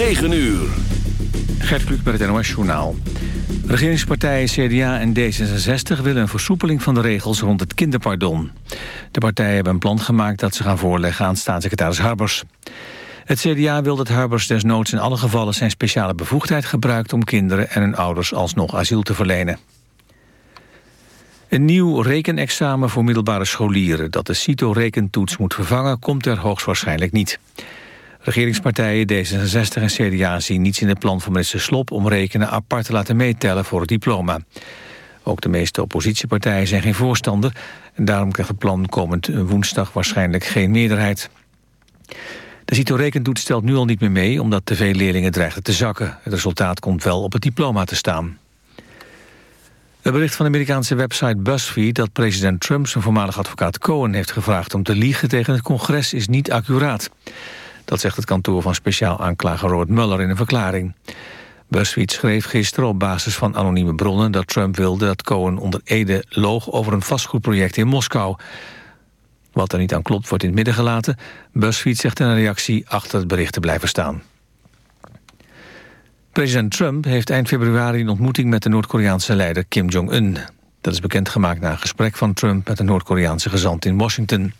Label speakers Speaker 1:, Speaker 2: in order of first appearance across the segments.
Speaker 1: 9 uur.
Speaker 2: Gert Kluk met het NOS Journaal. Regeringspartijen CDA en D66 willen een versoepeling van de regels rond het kinderpardon. De partijen hebben een plan gemaakt dat ze gaan voorleggen aan staatssecretaris Harbers. Het CDA wil dat Harbers desnoods in alle gevallen zijn speciale bevoegdheid gebruikt... om kinderen en hun ouders alsnog asiel te verlenen. Een nieuw rekenexamen voor middelbare scholieren... dat de CITO-rekentoets moet vervangen, komt er hoogstwaarschijnlijk niet. Regeringspartijen D66 en CDA zien niets in het plan van minister Slop... om rekenen apart te laten meetellen voor het diploma. Ook de meeste oppositiepartijen zijn geen voorstander... en daarom krijgt het plan komend woensdag waarschijnlijk geen meerderheid. De CITO-rekentoets stelt nu al niet meer mee... omdat te veel leerlingen dreigen te zakken. Het resultaat komt wel op het diploma te staan. Het bericht van de Amerikaanse website BuzzFeed... dat president Trump zijn voormalig advocaat Cohen heeft gevraagd... om te liegen tegen het congres is niet accuraat. Dat zegt het kantoor van speciaal aanklager Robert Mueller in een verklaring. BuzzFeed schreef gisteren op basis van anonieme bronnen... dat Trump wilde dat Cohen onder Ede loog over een vastgoedproject in Moskou. Wat er niet aan klopt wordt in het midden gelaten. BuzzFeed zegt in een reactie achter het bericht te blijven staan. President Trump heeft eind februari een ontmoeting met de Noord-Koreaanse leider Kim Jong-un. Dat is bekendgemaakt na een gesprek van Trump met de Noord-Koreaanse gezant in Washington.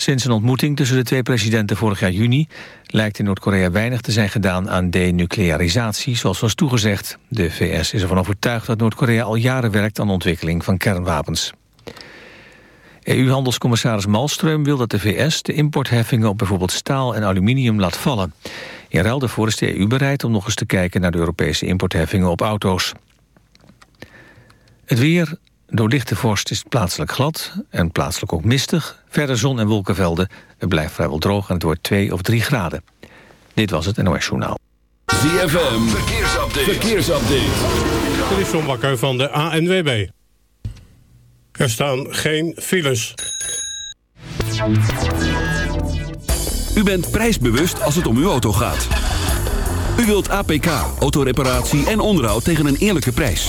Speaker 2: Sinds een ontmoeting tussen de twee presidenten vorig jaar juni... lijkt in Noord-Korea weinig te zijn gedaan aan denuclearisatie, zoals was toegezegd. De VS is ervan overtuigd dat Noord-Korea al jaren werkt aan de ontwikkeling van kernwapens. EU-handelscommissaris Malmström wil dat de VS de importheffingen op bijvoorbeeld staal en aluminium laat vallen. In ruil daarvoor is de EU bereid om nog eens te kijken naar de Europese importheffingen op auto's. Het weer, door lichte vorst is het plaatselijk glad en plaatselijk ook mistig. Verder zon en wolkenvelden. Het blijft vrijwel droog en het wordt 2 of 3 graden. Dit was het NOS Journaal.
Speaker 1: ZFM, verkeersupdate. verkeersupdate.
Speaker 3: Dit is John Bakker van de ANWB. Er staan geen files.
Speaker 1: U bent prijsbewust als het om uw auto gaat. U wilt APK, autoreparatie en onderhoud tegen een eerlijke prijs.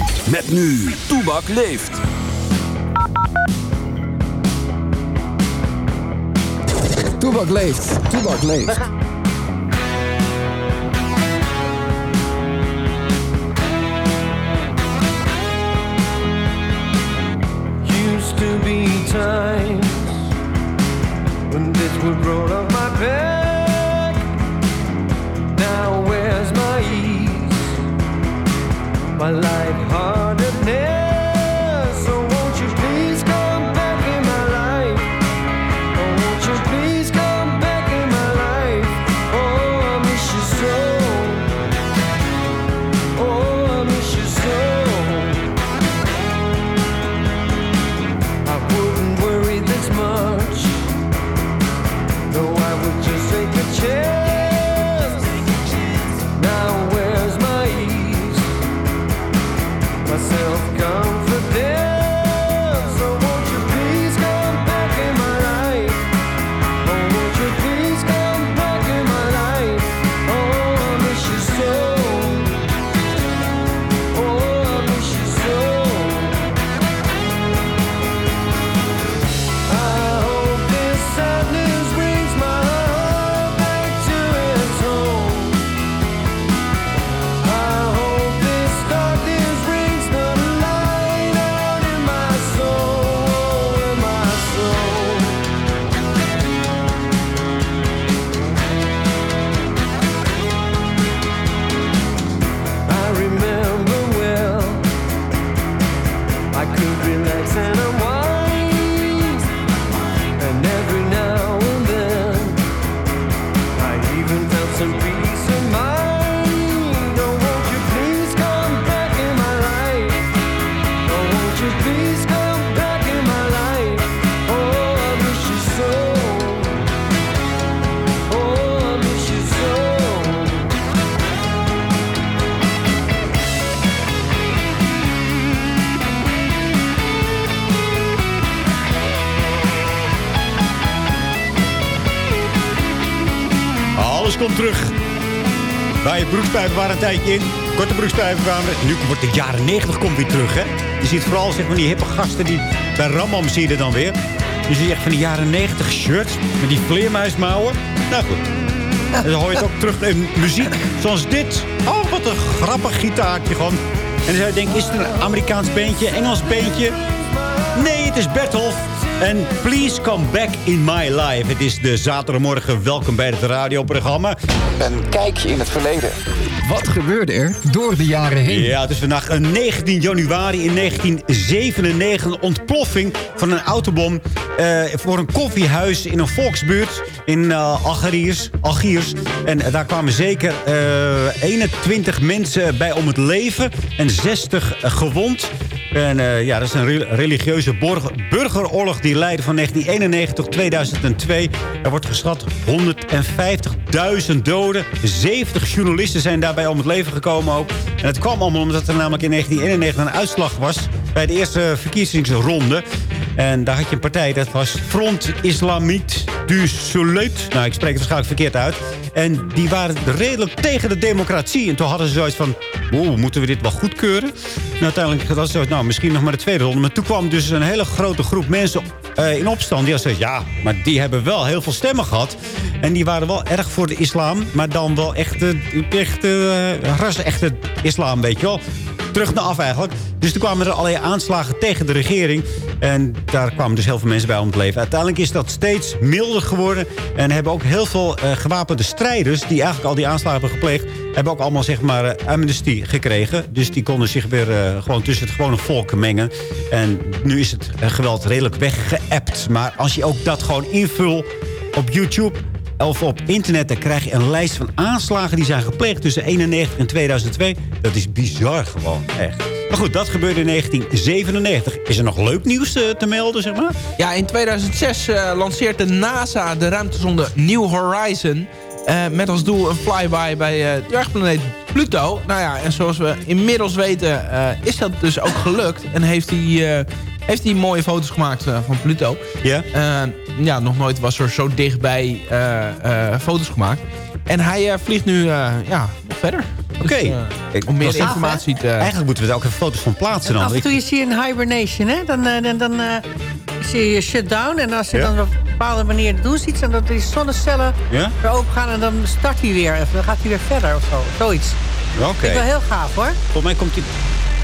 Speaker 1: Met nu, Toebak leeft.
Speaker 4: Toebak leeft. Toebak leeft.
Speaker 5: Used to be times when this would roll off my back. My life hardness.
Speaker 6: Broekspijpen waren een tijdje in. Korte broekspijpen kwamen. Nu wordt de jaren 90 komt weer terug, hè. Je ziet vooral zeg maar, die hippe gasten die bij Ramam zie je dan weer. Je ziet echt van die jaren 90 shirts met die vleermuismouwen. Nou goed. Dan hoor je het ook terug in muziek zoals dit. Oh, wat een grappig gitaartje gewoon. En dan zou je is het een Amerikaans beentje, Engels beentje? Nee, het is Bertolf. En Please Come Back in My Life. Het is de zaterdagmorgen. Welkom bij het radioprogramma.
Speaker 4: Een kijkje in het verleden. Wat gebeurde er door de jaren heen?
Speaker 6: Ja, het is vandaag eh, 19 januari in 1997. Een ontploffing van een autobom eh, voor een koffiehuis in een volksbuurt in eh, Algiers. En eh, daar kwamen zeker eh, 21 mensen bij om het leven en 60 gewond. En eh, ja, dat is een re- religieuze burgeroorlog die leidde van 1991 tot 2002. Er wordt geschat 150.000 doden. 70 journalisten zijn daarbij om het leven gekomen ook. En het kwam allemaal omdat er namelijk in 1991 een uitslag was... bij de eerste verkiezingsronde. En daar had je een partij, dat was Front Islamiet du Soleut. Nou, ik spreek het waarschijnlijk verkeerd uit. En die waren redelijk tegen de democratie. En toen hadden ze zoiets van... Oeh, moeten we dit wel goedkeuren? En uiteindelijk was het zo, nou, misschien nog maar de tweede ronde. Maar toen kwam dus een hele grote groep mensen eh, in opstand. Die hadden zoiets, ja, maar die hebben wel heel veel stemmen gehad. En die waren wel erg voor de islam. Maar dan wel echt, eh, echt uh, ras-echte islam, weet je wel terug naar af eigenlijk. Dus toen kwamen er allerlei aanslagen tegen de regering. En daar kwamen dus heel veel mensen bij om het leven. Uiteindelijk is dat steeds milder geworden. En hebben ook heel veel eh, gewapende strijders... die eigenlijk al die aanslagen hebben gepleegd... hebben ook allemaal zeg maar eh, amnesty gekregen. Dus die konden zich weer eh, gewoon tussen het gewone volk mengen. En nu is het geweld redelijk weggeëpt. Maar als je ook dat gewoon invult op YouTube of op internet, dan krijg je een lijst van aanslagen die zijn gepleegd tussen 91 en 2002. Dat is bizar gewoon, echt. Maar goed, dat gebeurde in 1997. Is er nog leuk nieuws eh, te melden, zeg maar?
Speaker 7: Ja, in 2006 eh, lanceert de NASA de ruimtesonde New Horizon... eh, met als doel een flyby bij uh, dwergplaneet Pluto. Nou ja, en zoals we inmiddels weten is dat dus ook gelukt. En heeft hij, heeft hij mooie foto's gemaakt eh, van Pluto.
Speaker 6: Ja.
Speaker 7: Eh, ja, nog nooit was er zo dichtbij eh, eh, foto's gemaakt. En hij eh, vliegt nu eh, ja, nog verder.
Speaker 6: Oké.
Speaker 7: Dus, eh, om meer informatie te...
Speaker 6: Eigenlijk moeten we er ook even foto's van plaatsen dan.
Speaker 8: Af en toe je zie je een hibernation, hè? Dan, dan, dan eh, zie je shutdown. En als je
Speaker 6: Ja.
Speaker 8: dan op een bepaalde manier doet ziet... en dat die zonnecellen
Speaker 6: Ja?
Speaker 8: weer open gaan... en dan start hij weer even. Dan gaat hij weer verder of zo. Zoiets.
Speaker 6: Oké.
Speaker 8: Vind ik wel heel gaaf, hoor.
Speaker 6: Volgens mij komt hij...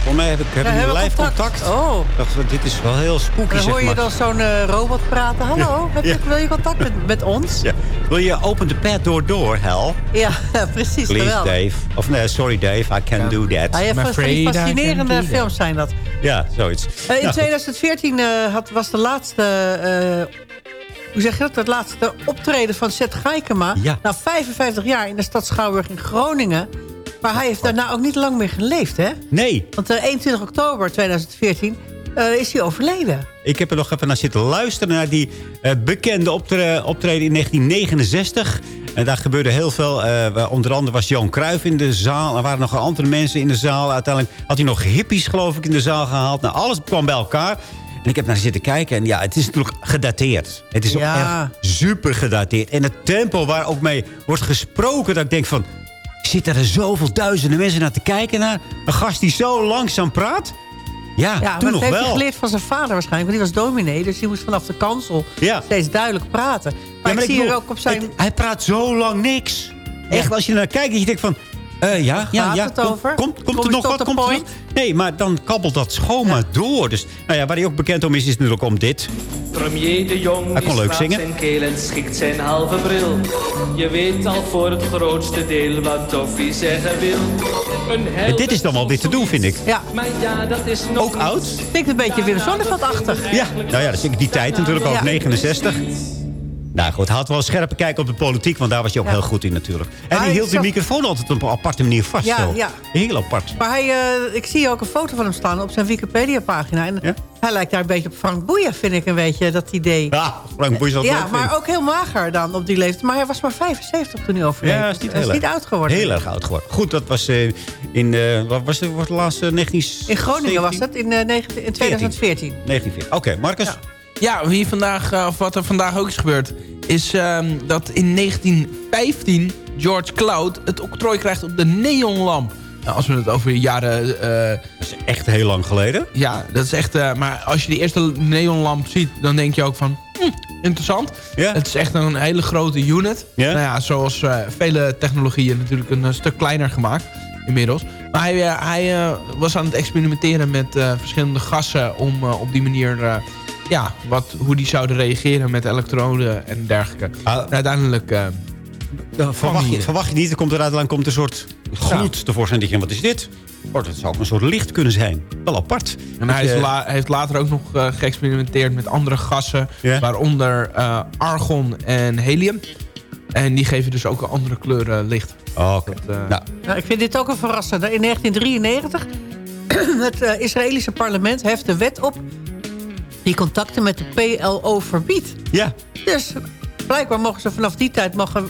Speaker 6: Volgens mij heb ik, heb
Speaker 8: we
Speaker 6: live contact.
Speaker 8: contact? Oh.
Speaker 6: Dacht, dit is wel heel spooky,
Speaker 8: dan hoor je
Speaker 6: maar.
Speaker 8: dan zo'n eh, robot praten. Hallo, heb je,
Speaker 6: Ja.
Speaker 8: wil je contact met, met ons?
Speaker 6: Ja. Wil je open the pad door door, Hel?
Speaker 8: Ja, precies.
Speaker 6: Please,
Speaker 8: geweldig.
Speaker 6: Dave. Of nee, sorry Dave, I can't do that.
Speaker 8: Ja, van die fascinerende films zijn dat.
Speaker 6: Ja, zoiets.
Speaker 8: Eh, in
Speaker 6: Nou, goed.
Speaker 8: 2014 eh, had, was de laatste... eh, hoe zeg je dat? Het laatste optreden van Seth Gaikema.
Speaker 6: Ja.
Speaker 8: Na 55 jaar in de stad Schouwburg in Groningen. Maar hij heeft daarna ook niet lang meer geleefd, hè?
Speaker 6: Nee,
Speaker 8: Want eh, 21 oktober 2014 eh, is hij overleden.
Speaker 6: Ik heb er nog even naar zitten luisteren... naar die eh, bekende optre optreden in 1969. En daar gebeurde heel veel. waar onder andere was Johan Cruijff in de zaal. Er waren nog andere mensen in de zaal. Uiteindelijk had hij nog hippies, geloof ik, in de zaal gehaald. Nou, alles kwam bij elkaar. En ik heb naar zitten kijken. En ja, het is natuurlijk gedateerd. Het is
Speaker 8: Ja.
Speaker 6: ook echt super gedateerd. En het tempo waar ook mee wordt gesproken... dat ik denk van... Zitten er zoveel duizenden mensen naar te kijken naar een gast die zo langzaam praat? Ja, toen nog
Speaker 8: heeft hij
Speaker 6: wel.
Speaker 8: geleerd van zijn vader waarschijnlijk. Want die was dominee, dus die moest vanaf de kansel
Speaker 6: Ja.
Speaker 8: steeds duidelijk praten. Maar,
Speaker 6: Ja,
Speaker 8: ik zie
Speaker 6: bedoel,
Speaker 8: er ook op zijn...
Speaker 6: het- hij praat zo lang niks. Echt, als je naar kijkt, dat je denkt van... Eh, ja, ja,
Speaker 8: gaat
Speaker 6: ja.
Speaker 8: het
Speaker 6: Komt-
Speaker 8: over?
Speaker 6: Komt, komt,
Speaker 8: Kom
Speaker 6: er nog wat? Komt er Nee, maar dan kabbelt dat schoon maar door. Dus nou ja, waar hij ook bekend om is, is natuurlijk om dit.
Speaker 9: Premier de Jong
Speaker 6: Hij kon leuk zingen.
Speaker 9: zijn keel en schikt zijn halve bril. Je weet al voor het grootste deel wat Toffie zeggen wil. Een
Speaker 6: En dit is dan wel weer te doen, vind ik.
Speaker 8: Ja.
Speaker 9: Maar ja, dat is nog
Speaker 6: Ook oud?
Speaker 8: Klinkt een beetje Wim Sonneveld-achtig.
Speaker 6: Ja, nou ja, dat is die tijd natuurlijk ook,
Speaker 8: Ja.
Speaker 6: 69. Nou goed, hij had wel een scherpe kijk op de politiek, want daar was hij ook
Speaker 8: Ja.
Speaker 6: heel goed in natuurlijk. En hij hield de microfoon altijd op een aparte manier vast.
Speaker 8: Ja,
Speaker 6: zo.
Speaker 8: ja.
Speaker 6: Heel apart.
Speaker 8: Maar hij, eh, ik zie ook een foto van hem staan op zijn Wikipedia-pagina. En hij lijkt daar een beetje op Frank Boeien, vind ik een beetje, dat idee.
Speaker 6: Ja, Frank Boeien zal
Speaker 8: Ja,
Speaker 6: leuk
Speaker 8: maar ook heel mager dan op die leeftijd. Maar hij was maar 75 toen hij overleed.
Speaker 6: Ja, is niet
Speaker 8: Hij is niet oud geworden.
Speaker 6: Heel erg oud geworden. Goed, dat was eh, in... eh, wat was het, was het laatste? 19...
Speaker 8: In Groningen was dat in, eh, 19 in 2014.
Speaker 6: 1940. Oké, Marcus.
Speaker 7: Ja, wie vandaag, eh, of wat er vandaag ook is gebeurd... is ehm, dat in 1915 George Cloud het octrooi krijgt op de neonlamp. Nou, als we het over jaren... eh,
Speaker 6: dat is echt heel lang geleden.
Speaker 7: Ja, dat is echt... eh, maar als je die eerste neonlamp ziet, dan denk je ook van... hm, interessant. Het is echt een hele grote unit. Nou ja, zoals vele technologieën natuurlijk een stuk kleiner gemaakt inmiddels. Maar hij, hij was aan het experimenteren met verschillende gassen... om op die manier... ja, wat, hoe die zouden reageren met elektroden en dergelijke.
Speaker 6: Ah.
Speaker 7: En uiteindelijk... eh,
Speaker 6: verwacht, je,
Speaker 7: hier.
Speaker 6: verwacht je niet, er komt er uiteindelijk komt een soort gloed tevoorschijn. Dat je, wat is dit? Oh, dat zou ook een soort licht kunnen zijn. Wel apart.
Speaker 7: En hij is
Speaker 6: je-
Speaker 7: la- heeft later ook nog eh, geëxperimenteerd met andere gassen.
Speaker 6: Ja.
Speaker 7: Waaronder eh, argon en helium. En die geven dus ook een andere kleur licht.
Speaker 6: Oh, oké.
Speaker 7: Dat, eh,
Speaker 6: Nou,
Speaker 8: Nou, ik vind dit ook een verrassende. In 1993, het eh, Israëlische parlement heft de wet op... die contacten met de PLO verbiedt.
Speaker 6: ja.
Speaker 8: Dus blijkbaar mogen ze vanaf die tijd... Mag het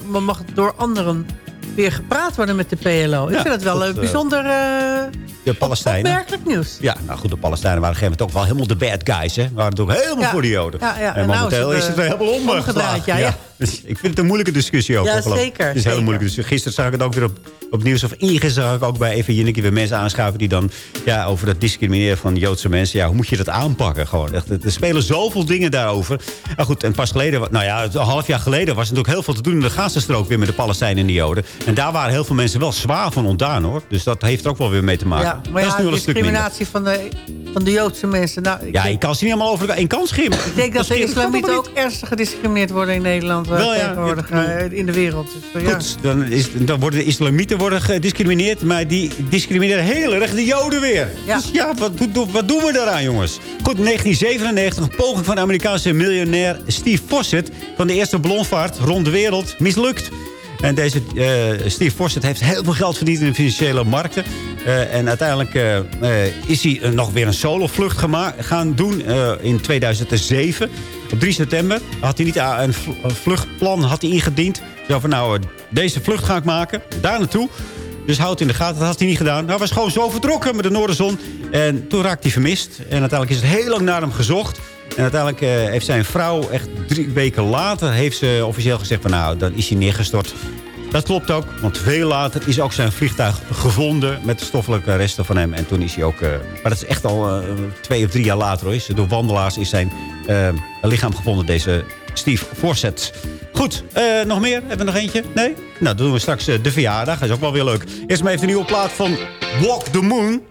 Speaker 8: door anderen weer gepraat worden met de PLO. Ik
Speaker 6: Ja,
Speaker 8: vind het wel
Speaker 6: dat,
Speaker 8: een
Speaker 6: eh,
Speaker 8: bijzonder eh,
Speaker 6: De Palestijnen.
Speaker 8: opmerkelijk nieuws.
Speaker 6: Ja, nou goed, de Palestijnen waren op een gegeven moment ook wel helemaal de bad guys. Hè? Waren toch helemaal
Speaker 8: Ja.
Speaker 6: voor de Joden.
Speaker 8: Ja, ja.
Speaker 6: En
Speaker 8: En nou
Speaker 6: momenteel
Speaker 8: is
Speaker 6: is
Speaker 8: het,
Speaker 6: het,
Speaker 8: eh,
Speaker 6: helemaal omgedraaid.
Speaker 8: omgedraaid, ja, ja.
Speaker 6: Dus ik vind het een moeilijke discussie ook.
Speaker 8: Ja, zeker,
Speaker 6: Het is een hele moeilijke discussie. Gisteren zag ik het ook weer op, op nieuws. Of ingisteren zag ik ook bij even Jinneke weer mensen aanschuiven... die dan ja, over dat discrimineren van Joodse mensen... ja, hoe moet je dat aanpakken? Gewoon. Echt, er spelen zoveel dingen daarover. Maar goed, en pas geleden, nou ja, een half jaar geleden... was er natuurlijk heel veel te doen in de Gazastrook weer met de Palestijnen en de Joden. En daar waren heel veel mensen wel zwaar van ontdaan, hoor. Dus dat heeft er ook wel weer mee te maken.
Speaker 8: Ja, maar
Speaker 6: dat is
Speaker 8: ja,
Speaker 6: nu wel een stuk minder.
Speaker 8: discriminatie van de, van de Joodse mensen. Nou, ik
Speaker 6: Ja, je kan ze niet allemaal over in kans schimmen.
Speaker 8: Ik denk dat de
Speaker 6: scheelt
Speaker 8: islamieten ook ernstig gediscrimineerd worden in Nederland. eh,
Speaker 6: Wel, ja.
Speaker 8: tegenwoordig eh, in de wereld. Dus, eh, ja.
Speaker 6: Goed, dan, is, dan worden de islamieten worden gediscrimineerd... maar die discrimineren heel erg de joden weer.
Speaker 8: Ja.
Speaker 6: Dus ja, wat, wat, wat doen we daaraan, jongens? Goed, 1997, een poging van de Amerikaanse miljonair Steve Fawcett... van de eerste ballonvaart rond de wereld, mislukt. En deze eh, Steve Fawcett heeft heel veel geld verdiend in de financiële markten. Eh, en uiteindelijk eh, is hij nog weer een solovlucht gaan doen in 2007. Op 3 september had hij niet een vl- een vluchtplan had hij ingediend. Zo van nou, deze vlucht ga ik maken, daar naartoe. Dus houd in de gaten, dat had hij niet gedaan. Hij was gewoon zo vertrokken met de Noorderzon. En toen raakte hij vermist. En uiteindelijk is het heel lang naar hem gezocht. En uiteindelijk eh, heeft zijn vrouw, echt drie weken later... heeft ze officieel gezegd van nou, dan is hij neergestort. Dat klopt ook, want veel later is ook zijn vliegtuig gevonden... met de stoffelijke resten van hem. En toen is hij ook... eh, maar dat is echt al eh, twee of drie jaar later. Hoor. Is Door wandelaars is zijn lichaam gevonden, deze Steve Forsett. Goed, nog meer? Hebben we nog eentje? Nee? Nou, dan doen we straks de verjaardag. Dat is ook wel weer leuk. Eerst maar even een nieuwe plaat van Walk the Moon.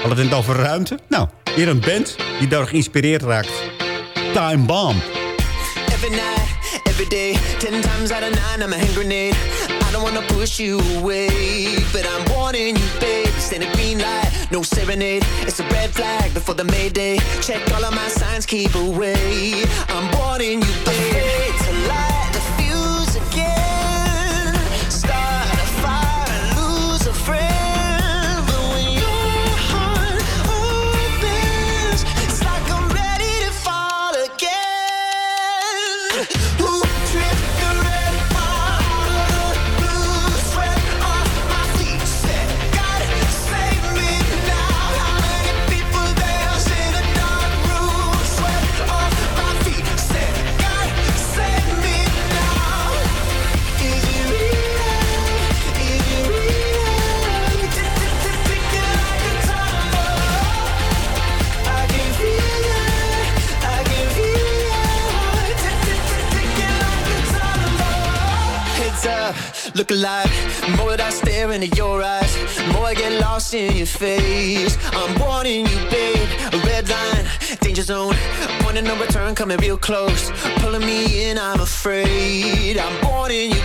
Speaker 6: Hadden we het over ruimte? Nou, hier een band die daar geïnspireerd raakt. Time Bomb.
Speaker 10: Every night, every day, ten times out of nine, I'm a hand grenade. I don't wanna push you away, but I'm warning you, babe. Stand a green light, no serenade. It's a red flag before the. Check all of my signs, keep away. I'm warning you, babe. Face. I'm warning you, babe. A red line, danger zone. Point of no return, coming real close. Pulling me in, I'm afraid. I'm warning you,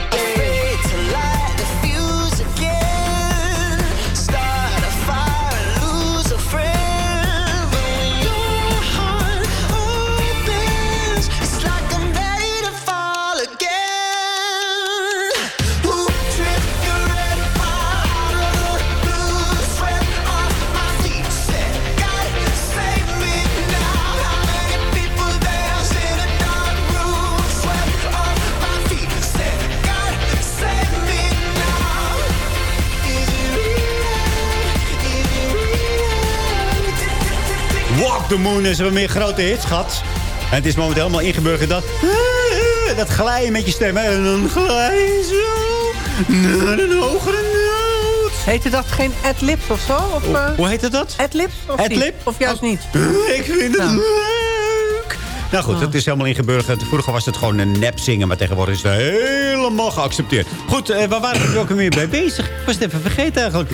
Speaker 10: the
Speaker 6: Moon. En ze hebben meer grote hits gehad. En het is momenteel helemaal ingeburgerd dat... Dat glijden met je stem. En dan glij je zo naar een hogere noot.
Speaker 8: Heette dat geen adlibs of zo? Of, eh,
Speaker 6: Hoe heet het dat?
Speaker 8: Adlibs? Of
Speaker 6: Adlib?
Speaker 8: Of juist niet?
Speaker 6: Ik vind het
Speaker 8: Ja.
Speaker 6: Nou goed, het is helemaal ingeburgerd. Vroeger was het gewoon een nep zingen, maar tegenwoordig is het helemaal geaccepteerd. Goed, eh, waar waren we ook weer mee bezig? Ik was het even vergeten eigenlijk.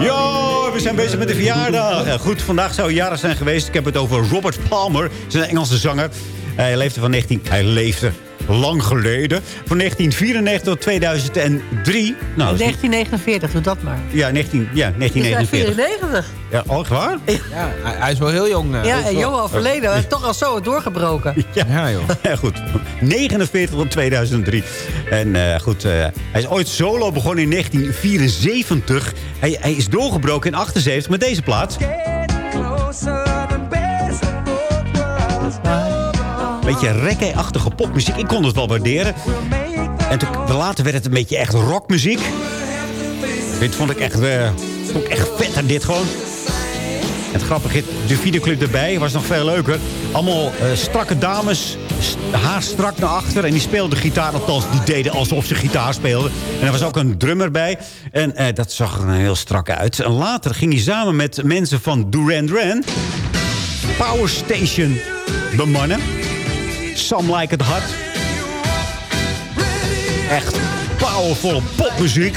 Speaker 6: Ja, we zijn bezig met de verjaardag. Eh, goed, vandaag zou jarig zijn geweest. Ik heb het over Robert Palmer. Een Engelse zanger. Hij leefde van 19... Hij leefde lang geleden. Van 1994 tot 2003. Nou, dat is niet-
Speaker 8: 1949, doe dat maar.
Speaker 6: ja, 19, ja,
Speaker 8: Dus hij is
Speaker 6: 1949.
Speaker 8: 94.
Speaker 6: Ja, oh, echt waar?
Speaker 7: Ja, hij, is wel heel jong. eh.
Speaker 8: Ja, en jong al verleden. Hij is toch al zo doorgebroken.
Speaker 7: Ja, joh.
Speaker 6: Ja, goed. 49 tot 2003. En eh, goed, eh, hij is ooit solo begonnen in 1974. Hij, hij is doorgebroken in 78 met deze plaat. Beetje reggae-achtige popmuziek. Ik kon het wel waarderen. En toen, later werd het een beetje echt rockmuziek. Dit vond ik echt, ik echt vetter, dit gewoon. En het grappige de videoclip erbij was nog veel leuker. Allemaal eh, strakke dames, haar strak naar achter. En die speelden gitaar, althans die deden alsof ze gitaar speelden. En er was ook een drummer bij. En eh, dat zag er heel strak uit. En later ging hij samen met mensen van Duran Duran... Power Station bemannen. Some Like It Hot. Echt powervolle popmuziek.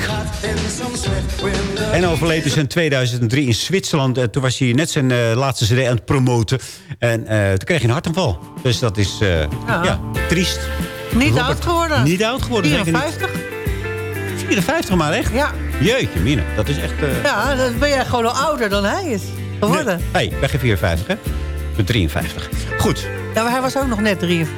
Speaker 6: En overleed dus in 2003 in Zwitserland. Eh, toen was hij net zijn eh, laatste cd aan het promoten. En eh, toen kreeg hij een hartaanval. Dus dat is ja. triest.
Speaker 8: Niet
Speaker 6: Robert,
Speaker 8: oud geworden.
Speaker 6: Niet oud geworden, zeker niet.
Speaker 8: 54?
Speaker 6: 54 maar echt?
Speaker 8: Ja.
Speaker 6: Jeetje, Mina. Dat is echt...
Speaker 8: Ja, dan ben jij gewoon al ouder dan hij is geworden.
Speaker 6: Nee, hey, ben geen 54, hè? Ik ben 53. Goed.
Speaker 8: Ja, maar hij was ook nog net 43.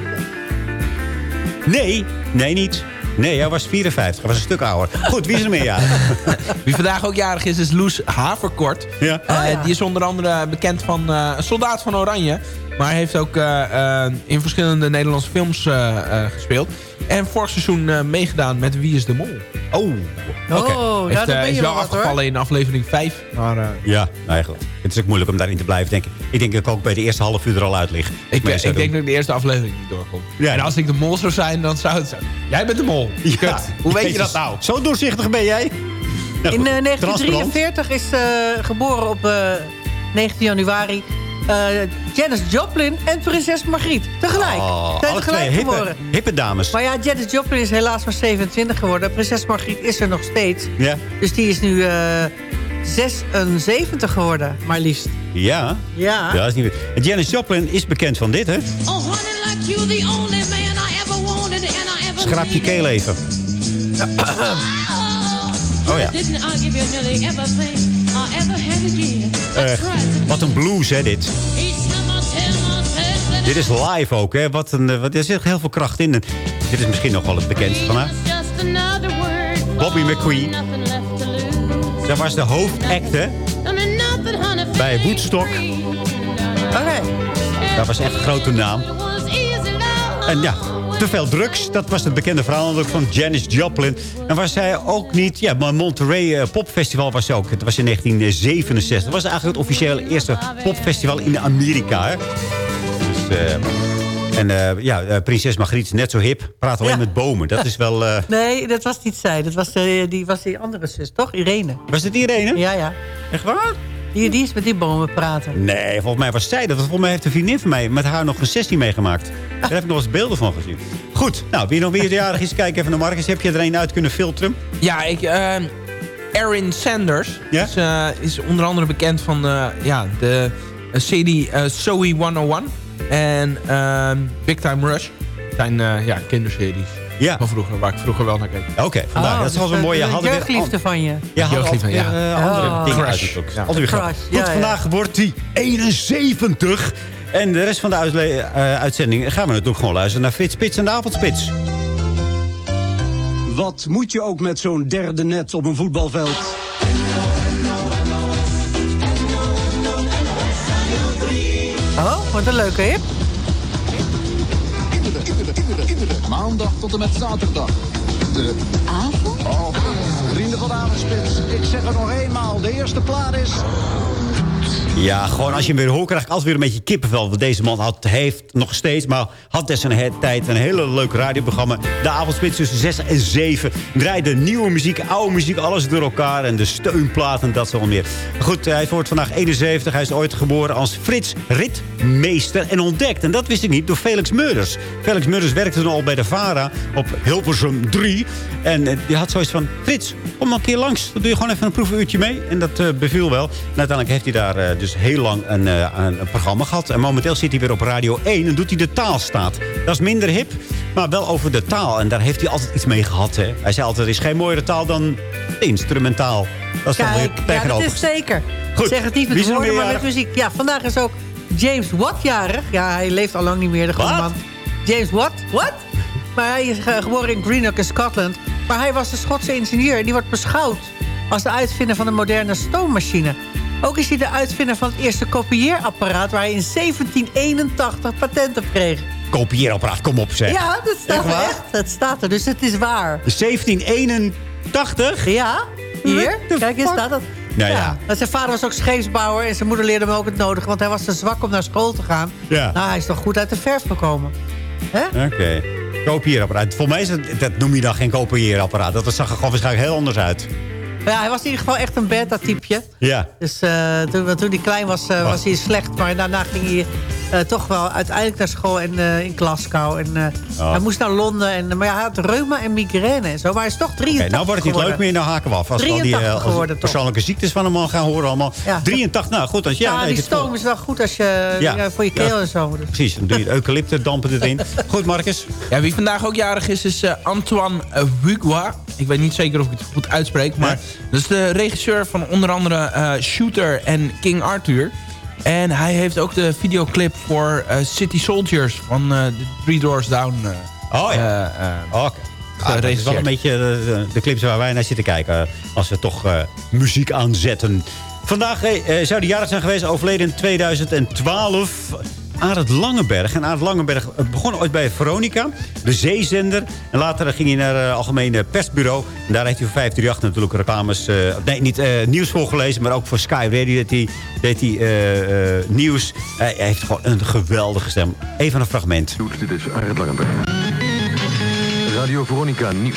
Speaker 6: Nee, nee niet. Nee, hij was 54. Hij was een stuk ouder. Goed, wie is er meer? Ja.
Speaker 7: Wie vandaag ook jarig is, is Loes Haverkort.
Speaker 6: Ja.
Speaker 7: Eh, Die is onder andere bekend van eh, een soldaat van Oranje. Maar hij heeft ook eh, eh, in verschillende Nederlandse films eh, eh, gespeeld. En vorig seizoen eh, meegedaan met Wie is de Mol.
Speaker 6: Oh, oké.
Speaker 8: Oh,
Speaker 7: Heeft,
Speaker 8: dan
Speaker 7: eh,
Speaker 8: ben
Speaker 7: is
Speaker 8: je
Speaker 7: wel
Speaker 8: wel wat, hoor.
Speaker 7: afgevallen in aflevering 5. Maar eh,
Speaker 6: Ja, nou ja, goed. Het is ook moeilijk om daarin te blijven, denk ik. Ik denk dat ik ook bij de eerste half uur er al uit lig.
Speaker 7: ik, ik denk dat ik de eerste aflevering niet doorkom.
Speaker 6: Ja.
Speaker 7: En als ik de mol zou zijn, dan zou het zijn. Jij bent de mol.
Speaker 6: Ja.
Speaker 7: Kut. Hoe weet je dat nou?
Speaker 6: Zo doorzichtig ben jij? Nou,
Speaker 8: In
Speaker 6: goed.
Speaker 8: eh,
Speaker 6: Transparant.
Speaker 8: 1943 is eh, geboren op eh, 19 januari eh, Janis Joplin en prinses Margriet. Tegelijk.
Speaker 6: Oh,
Speaker 8: Zijn
Speaker 6: alle
Speaker 8: tegelijk
Speaker 6: twee hippe,
Speaker 8: geboren.
Speaker 6: hippe dames.
Speaker 8: Maar ja, Janis Joplin is helaas maar 27 geworden. Prinses Margriet is er nog steeds.
Speaker 6: Ja.
Speaker 8: Dus die is nu eh 76 geworden, maar liefst.
Speaker 6: Ja.
Speaker 8: Ja.
Speaker 6: Ja, dat is niet meer. Janis Joplin is bekend van dit, hè?
Speaker 11: Oh, honey, like you, the only man I ever wanted and I ever
Speaker 6: Schraap je keel even. Oh ja.
Speaker 11: Didn't I give you nearly everything I ever had again?
Speaker 6: Eh, wat een blues, hè, dit. Dit is live ook, hè? Wat een, eh, wat, er zit heel veel kracht in. Dit is misschien nog wel het bekendste van haar. Bobby McQueen. Dat was de hoofdact, hè?
Speaker 11: I mean, nothing, honey,
Speaker 6: Bij Woodstock.
Speaker 8: Oké.
Speaker 6: Dat was echt een grote naam. En ja, te veel drugs. Dat was het bekende verhaal ook van Janis Joplin. En was zij ook niet... Ja, maar Monterey eh, Popfestival was ze ook. Het was in 1967. Dat was eigenlijk het officiële eerste popfestival in Amerika. Hè? Dus, eh, en eh, ja, eh, prinses Margriet is net zo hip. Praat alleen
Speaker 8: Ja.
Speaker 6: met bomen. Dat is wel... eh,
Speaker 8: Nee, dat was niet zij. Dat was, eh, die, was die andere zus, toch? Irene.
Speaker 6: was het Irene?
Speaker 8: Ja, ja.
Speaker 6: Echt waar?
Speaker 8: Die, die is met die bomen praten.
Speaker 6: Nee, volgens mij was zij dat. Volgens mij heeft een vriendin van mij met haar nog een sessie meegemaakt. Daar heb ik nog eens beelden van gezien. Goed, nou, wie nog meerjarig is, kijk even naar Marcus. Heb je er een uit kunnen filteren?
Speaker 7: Ja, ik... Erin Sanders is, eh, is onder andere bekend van eh, ja, de serie eh Zoe 101 en ehm, Big Time Rush. Zijn eh, ja, kinderseries
Speaker 6: Ja.
Speaker 7: van vroeger, waar ik vroeger wel naar keek.
Speaker 6: Oké, vandaag.
Speaker 8: Oh,
Speaker 6: dat is wel
Speaker 8: dus,
Speaker 6: een mooie...
Speaker 8: de jeugdliefde van je.
Speaker 6: Ja,
Speaker 7: Jeugdliefde, ja.
Speaker 6: eh, andere
Speaker 8: Oh.
Speaker 6: dingen
Speaker 7: Crush. Ja.
Speaker 6: Altijd weer grappig.
Speaker 8: Crush,
Speaker 6: Goed,
Speaker 8: ja,
Speaker 6: vandaag wordt hij 71. En de rest van de eh, uitzending gaan we natuurlijk gewoon luisteren naar Frits Spits en de Avondspits.
Speaker 12: Wat moet je ook met zo'n derde net op een voetbalveld?
Speaker 8: Wat een leuke hip.
Speaker 13: Maandag tot en met zaterdag. De avond? Oh, vrienden van de avondspits. Ik zeg het nog eenmaal. De eerste plaat is...
Speaker 6: Ja, gewoon als je hem weer hoort, krijg ik altijd weer een beetje kippenvel. Want deze man had, heeft nog steeds, maar had destijds tijd een hele leuk radioprogramma. De avondspits tussen 6 en 7. Draaide nieuwe muziek, oude muziek, alles door elkaar. En de steunplaat en dat zo meer. Goed, hij wordt vandaag 71. Hij is ooit geboren als Frits Ritmeester. En ontdekt, en dat wist ik niet, door Felix Meurders. Felix Meurders werkte toen al bij de VARA op Hilversum 3. En eh, die had zoiets van, Frits, kom maar een keer langs. Dan doe je gewoon even een proefuurtje mee. En dat eh, beviel wel. En uiteindelijk heeft hij daar eh, dus heel lang een, eh, een, een programma gehad. En momenteel zit hij weer op Radio 1 en doet hij de taalstaat. Dat is minder hip, maar wel over de taal. En daar heeft hij altijd iets mee gehad. Hè. Hij zei altijd, er is geen mooiere taal dan instrumentaal. Dat is dan weer
Speaker 8: Kijk, ja, dat is zeker.
Speaker 6: Goed,
Speaker 8: Zeg het niet met woorden, maar met muziek. Ja, vandaag is ook James Watt jarig. Ja, hij leeft al lang niet meer, de goede
Speaker 6: Wat?
Speaker 8: man. James Watt? What? Maar hij is eh, geboren in Greenock in Scotland. Maar hij was een Schotse ingenieur. En die wordt beschouwd als de uitvinder van de moderne stoommachine. Ook is hij de uitvinder van het eerste kopieerapparaat... waar hij in 1781 patent op kreeg.
Speaker 6: Kopieerapparaat, kom op zeg.
Speaker 8: Ja, dat staat
Speaker 6: Echt
Speaker 8: er echt. Het staat er, dus het is waar.
Speaker 6: 1781?
Speaker 8: Ja, hier. Kijk, hier staat het.
Speaker 6: Nou ja.
Speaker 8: Zijn vader was ook scheepsbouwer en zijn moeder leerde hem ook het nodige... want hij was te zwak om naar school te gaan.
Speaker 6: Ja.
Speaker 8: Nou, hij is toch goed uit de verf gekomen. Hè?
Speaker 6: Oké. Kopieerapparaat. Voor mij is het, dat noem je dan geen kopieerapparaat. Dat zag er gewoon waarschijnlijk heel anders uit.
Speaker 8: Ja, hij was in ieder geval echt een beta-typje.
Speaker 6: Ja.
Speaker 8: Dus eh, toen, toen hij klein was, eh, was hij slecht. Maar daarna ging hij eh, toch wel uiteindelijk naar school in, eh, in Glasgow. En, eh,
Speaker 6: Oh.
Speaker 8: Hij moest naar Londen. En, maar ja, hij had reuma en migraine en zo. Maar hij is toch 83
Speaker 6: Oké, nou wordt het niet leuk meer, nou haken we af. Als we al die
Speaker 8: 83
Speaker 6: eh, als
Speaker 8: geworden, toch?
Speaker 6: persoonlijke ziektes van hem al gaan horen allemaal.
Speaker 8: Ja.
Speaker 6: 83, nou goed. Als, ja,
Speaker 8: Ja,
Speaker 6: nee,
Speaker 8: die stoom is wel goed als je,
Speaker 6: Ja.
Speaker 8: voor je keel
Speaker 6: Ja.
Speaker 8: en zo. Dus.
Speaker 6: Precies, dan doe je de eucalypterdampen erin. Goed, Marcus.
Speaker 7: Ja, wie vandaag ook jarig is, is eh, Antoine Hugua. Ik weet niet zeker of ik het goed uitspreek. Maar dat is de regisseur van onder andere eh, Shooter en King Arthur. En hij heeft ook de videoclip voor eh, City Soldiers van eh, The Three Doors Down. eh,
Speaker 6: Oh ja.
Speaker 7: eh, eh,
Speaker 6: Oké. Ah, dat is wel een beetje de, clips waar wij naar zitten kijken. eh, Als we toch eh, muziek aanzetten. Vandaag eh, eh, zou de jarig zijn geweest, overleden in 2012. Arend Langenberg. En Arend Langenberg eh, begon ooit bij Veronica, de zeezender. En later ging hij naar het Algemene Persbureau. En daar heeft hij voor 538 natuurlijk reclames... eh, nee, niet eh, nieuws voorgelezen, maar ook voor Sky Radio deed hij, deed hij eh, eh, nieuws. hij heeft gewoon een geweldige stem. Even een fragment.
Speaker 14: Dit is Arend Langenberg. Radio Veronica Nieuws.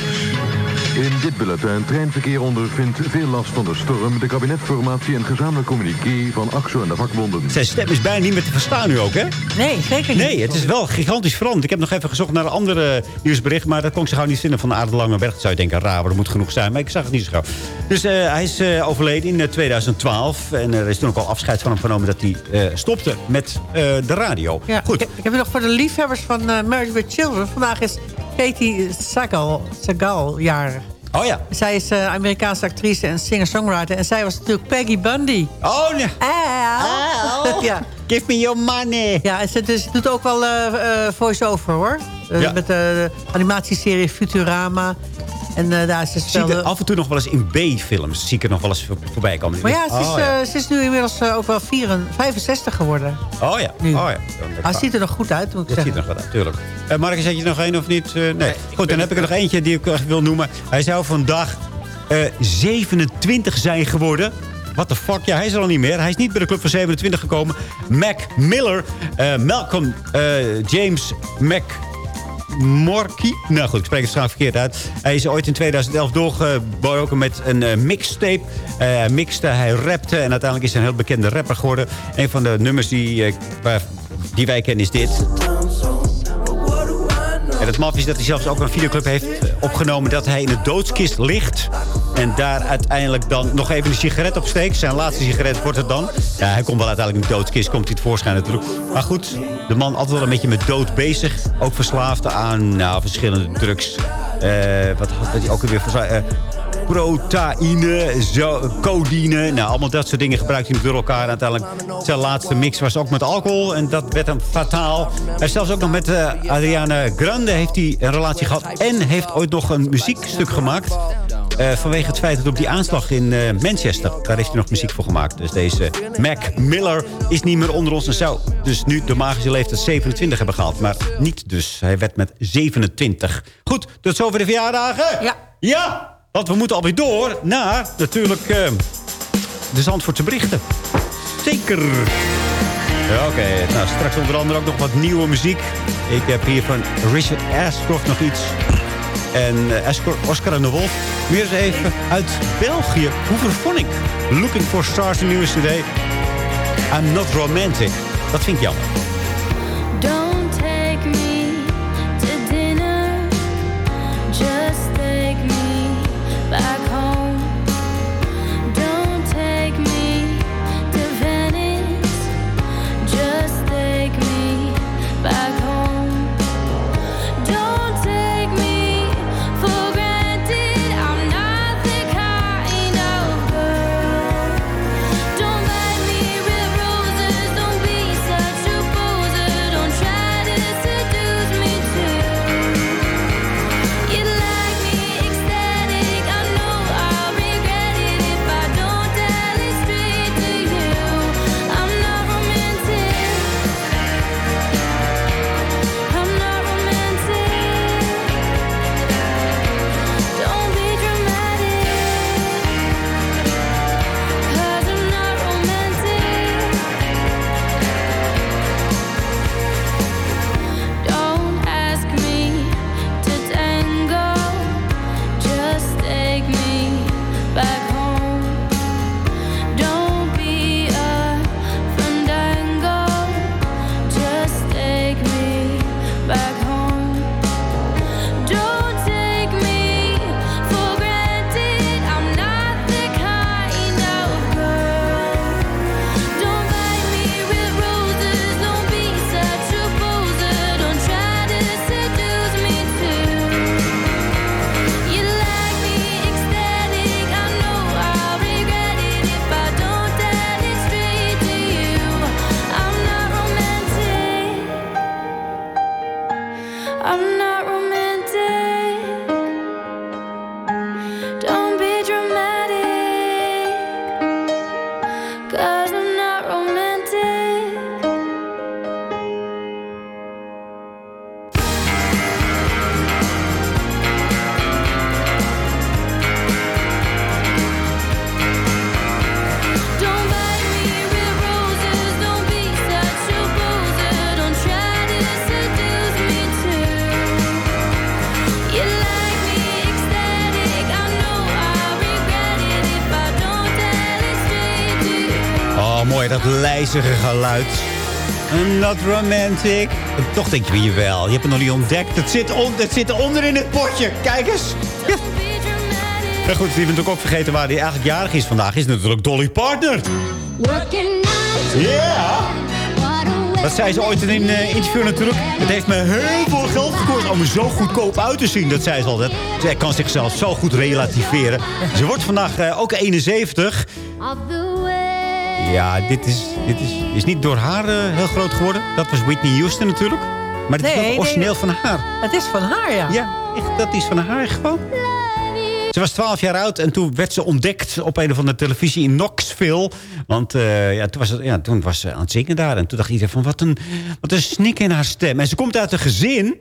Speaker 14: In dit bulletin treinverkeer ondervindt veel last van de storm... de kabinetformatie en gezamenlijk communiqué van AXO en de vakbonden.
Speaker 6: Zijn stem is bijna niet meer te verstaan nu ook, hè?
Speaker 8: Nee, zeker niet.
Speaker 6: Nee, het is wel gigantisch veranderd. Ik heb nog even gezocht naar een andere nieuwsbericht... maar dat kon ik zo gauw niet vinden van Aard Langenberg. Dat zou je denken, raar, maar dat moet genoeg zijn. Maar ik zag het niet zo gauw. Dus eh, hij is eh, overleden in eh, 2012. En er is toen ook al afscheid van hem genomen... dat hij eh, stopte met eh, de radio.
Speaker 8: Ja,
Speaker 6: Goed.
Speaker 8: Ik, ik heb nog voor de liefhebbers van eh Married with Children. Vandaag is Katie Sagal, Sagal jarig.
Speaker 6: Oh ja.
Speaker 8: Zij is eh, Amerikaanse actrice en singer-songwriter. En zij was natuurlijk Peggy Bundy.
Speaker 6: Oh, nee.
Speaker 8: Al. ja.
Speaker 6: Give me your money.
Speaker 8: Ja, en ze dus, doet ook wel eh, eh, voice-over, hoor. Eh,
Speaker 6: Ja.
Speaker 8: Met de animatieserie Futurama. En eh, daar is ze
Speaker 6: Ik zie
Speaker 8: speelde...
Speaker 6: het af en toe nog wel eens in B-films. Zie ik er nog wel eens voor- voorbij komen.
Speaker 8: Maar ja, ze is,
Speaker 6: Oh, ja.
Speaker 8: eh, ze is nu inmiddels eh, ook wel 64, 65 geworden.
Speaker 6: Oh ja.
Speaker 8: Nu.
Speaker 6: Oh, ja.
Speaker 8: Hij ziet er nog goed uit, moet ik
Speaker 6: Dat ziet er nog wel uit, tuurlijk. Uh, Marcus, had je nog één of niet? Eh, nee. Goed, dan heb ik er nog eentje die ik echt wil noemen. Hij zou vandaag eh, 27 zijn geworden. What the fuck? Ja, hij is er al niet meer. Hij is niet bij de club van 27 gekomen. Mac Miller. eh, Malcolm eh, James Mac... Morki. Nou goed, ik spreek het straks verkeerd uit. Hij is ooit in 2011 doorgebroken met een eh, mixtape. Hij mixte, hij rapte en uiteindelijk is hij een heel bekende rapper geworden. Een van de nummers die, eh, die wij kennen is dit. Het maf is dat hij zelfs ook een videoclip heeft opgenomen... dat hij in de doodskist ligt. En daar uiteindelijk dan nog even een sigaret op steekt. Zijn laatste sigaret wordt het dan. Ja, hij komt wel uiteindelijk in de doodskist. Komt hij tevoorschijn natuurlijk. Maar goed, de man altijd wel een beetje met dood bezig. Ook verslaafd aan nou, verschillende drugs. Eh, wat had hij ook alweer verslaafd? Eh, protaïne, zo, codeïne. Nou, allemaal dat soort dingen gebruikt hij door elkaar. En uiteindelijk zijn laatste mix was ook met alcohol. En dat werd hem fataal. Hij heeft zelfs ook nog met eh, Ariana Grande heeft hij een relatie gehad. En heeft ooit nog een muziekstuk gemaakt. Eh, vanwege het feit dat op die aanslag in eh, Manchester... daar heeft hij nog muziek voor gemaakt. Dus deze Mac Miller is niet meer onder ons. En zou dus nu de magische leeftijd 27 hebben gehaald. Maar niet dus. Hij werd met 27. Goed, tot zover de verjaardagen.
Speaker 8: Ja.
Speaker 6: Ja, want we moeten alweer door naar natuurlijk eh, de Zandvoortse berichten. Zeker. Ja, Oké, nou straks onder andere ook nog wat nieuwe muziek. Ik heb hier van Richard Ashcroft nog iets. En eh, Oscar en de Wolf. Weer eens even uit België. Hooverphonic. Looking for Stars, een nieuwe cd. I'm not romantic. Dat vind ik jammer.
Speaker 15: I'm not romantic.
Speaker 6: En toch denk je wel. Je hebt het nog niet ontdekt. Het zit, on, het zit onder in het potje. Kijk eens. Ja. Ja, goed, die bent ook vergeten waar hij eigenlijk jarig is vandaag. Is natuurlijk Dolly Partner. Ja. Dat zei ze ooit in een eh, interview natuurlijk. Het heeft me heel veel geld gekost om er zo goedkoop uit te zien. Dat zei ze altijd. Zij kan zichzelf zo goed relativeren. Ze wordt vandaag eh, ook 71. Ja, dit is, dit is, is niet door haar eh, heel groot geworden. Dat was Whitney Houston natuurlijk. Maar dit is wel origineel
Speaker 8: nee.
Speaker 6: van haar.
Speaker 8: Het is van haar, ja.
Speaker 6: Ja, echt, dat is van haar gewoon. Ze was 12 jaar oud en toen werd ze ontdekt op een of andere televisie in Knoxville. Want eh, ja, toen, was ja, toen was ze aan het zingen daar. En toen dacht iedereen van wat een, wat een snik in haar stem. En ze komt uit een gezin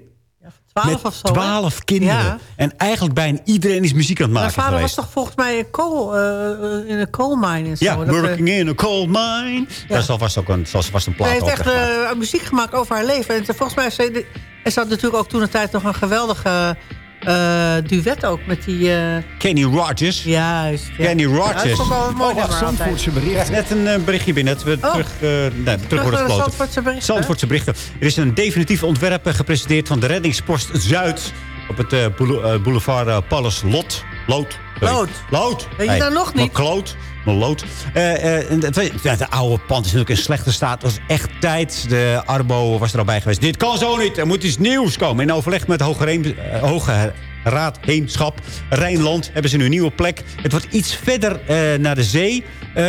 Speaker 8: Twaalf of zo?
Speaker 6: 12 kinderen.
Speaker 8: Ja.
Speaker 6: En eigenlijk bijna iedereen is muziek aan het maken
Speaker 8: Mijn vader
Speaker 6: geweest.
Speaker 8: was toch volgens mij een coal, eh, in een coal mine en zo.
Speaker 6: Ja,
Speaker 8: Dat, eh,
Speaker 6: working in a coal mine.
Speaker 8: Ja.
Speaker 6: Zal vast ook een, zal vast een plaat
Speaker 8: heeft
Speaker 6: over
Speaker 8: echt eh, muziek gemaakt over haar leven. En volgens mij heeft ze En ze had natuurlijk ook toen een tijd nog een geweldige eh, duet ook met die... eh,
Speaker 6: Kenny Rogers.
Speaker 8: Juist. ja.
Speaker 6: Kenny
Speaker 8: Ja,
Speaker 6: Rogers.
Speaker 8: dat is ook wel een mooi
Speaker 6: Oh. Zandvoortse bericht. Net een eh, berichtje binnen. Dat we
Speaker 8: Oh.
Speaker 6: terug, eh, nee, terug worden
Speaker 8: naar de
Speaker 6: gefloten.
Speaker 8: Zandvoortse berichten.
Speaker 6: Zandvoortse berichten. Er is een definitief ontwerp gepresenteerd van de reddingspost Zuid. Op het boule- boulevard Palace Lot. Lood.
Speaker 8: Lood.
Speaker 6: Lood.
Speaker 8: Weet je nou nog niet?
Speaker 6: Maar kloot. Maar lood. Het- het oude pand is natuurlijk in slechte staat. Het was echt tijd. De Arbo was er al bij geweest. Dit kan zo niet. Er moet iets nieuws komen. In overleg met Hoge, eh, Hoge Raad Heenschap Rijnland hebben ze nu een nieuwe plek. Het wordt iets verder naar de zee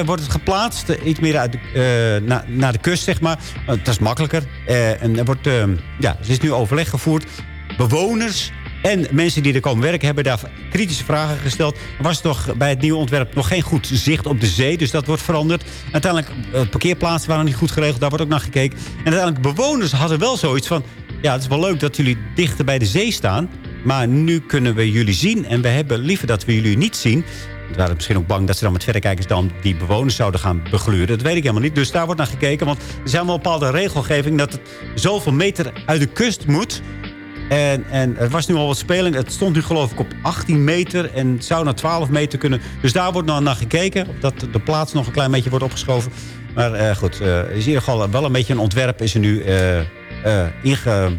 Speaker 6: wordt het geplaatst. Iets meer uit de, na- naar de kust, zeg maar. Dat is makkelijker. En er, wordt, ja, er is nu overleg gevoerd. Bewoners en mensen die er komen werken hebben daar kritische vragen gesteld. Er was toch bij het nieuwe ontwerp nog geen goed zicht op de zee. Dus dat wordt veranderd. Uiteindelijk, eh, parkeerplaatsen waren niet goed geregeld. Daar wordt ook naar gekeken. En uiteindelijk, bewoners hadden wel zoiets van... Ja, het is wel leuk dat jullie dichter bij de zee staan. Maar nu kunnen we jullie zien. En we hebben liever dat we jullie niet zien. Ze waren misschien ook bang dat ze dan met verrekijkers dan die bewoners zouden gaan begluren. Dat weet ik helemaal niet. Dus daar wordt naar gekeken. Want er zijn wel bepaalde regelgeving dat het zoveel meter uit de kust moet. En, en er was nu al wat speling. Het stond nu geloof ik op 18 meter en het zou naar 12 meter kunnen. Dus daar wordt nog naar gekeken. Of dat de plaats nog een klein beetje wordt opgeschoven. Maar eh, goed, eh, is in ieder geval wel een beetje een ontwerp is er nu eh, inge,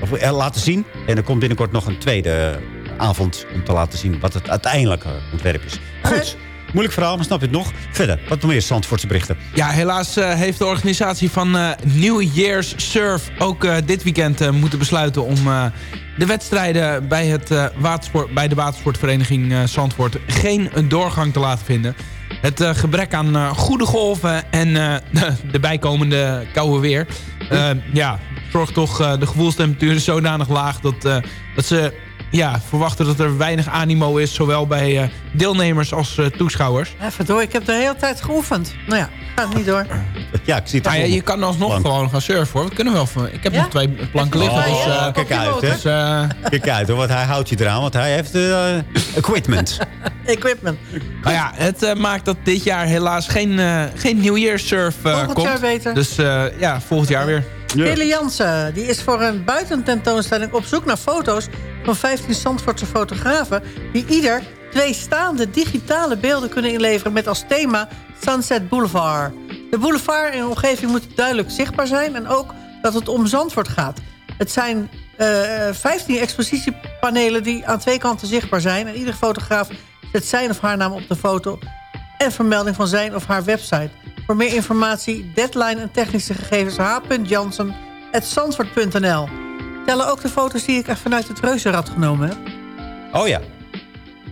Speaker 6: of, laten zien. En er komt binnenkort nog een tweede avond om te laten zien wat het uiteindelijke ontwerp is. Goed, moeilijk verhaal, maar snap je het nog? Verder, wat nog meer Zandvoortse berichten?
Speaker 7: Ja, helaas eh, heeft de organisatie van eh, New Year's Surf ook eh, dit weekend moeten besluiten om de wedstrijden bij, het, watersport, bij de watersportvereniging Zandvoort geen doorgang te laten vinden. Het gebrek aan goede golven en de bijkomende koude weer... ja, zorgt toch de gevoelstemperatuur zodanig laag dat, dat ze ja, verwachten dat er weinig animo is... zowel bij eh, deelnemers als eh, toeschouwers.
Speaker 8: Ja, verdorie, ik heb de hele tijd geoefend. Nou ja, gaat niet door.
Speaker 6: Ja, ik zie het
Speaker 7: Nou ja, je kan alsnog
Speaker 6: Plank.
Speaker 7: gewoon gaan surfen hoor. We kunnen wel. van- Ik heb
Speaker 8: Ja?
Speaker 7: nog twee planken liggen.
Speaker 6: Oh,
Speaker 7: dus, eh,
Speaker 6: kijk uit, hè.
Speaker 7: dus, eh,
Speaker 6: Kijk uit, hoor, want hij houdt je eraan. Want hij heeft eh, equipment.
Speaker 8: Equipment.
Speaker 7: maar ja, het eh, maakt dat dit jaar helaas geen, eh geen New Year surf eh,
Speaker 8: Volgend
Speaker 7: komt.
Speaker 8: jaar beter.
Speaker 7: Dus eh, ja, volgend jaar weer.
Speaker 8: Hille Jansen die is voor een buitententoonstelling op zoek naar foto's... van 15 Zandvoortse fotografen... die ieder twee staande digitale beelden kunnen inleveren... met als thema Sunset Boulevard. De boulevard en de omgeving moeten duidelijk zichtbaar zijn... en ook dat het om Zandvoort gaat. Het zijn eh 15 expositiepanelen die aan twee kanten zichtbaar zijn... en iedere fotograaf zet zijn of haar naam op de foto... en vermelding van zijn of haar website. Voor meer informatie, deadline en technische gegevens... h.jansen.zandvoort.nl Tellen ook de foto's die ik echt vanuit het reuzenrad genomen heb.
Speaker 6: Oh ja.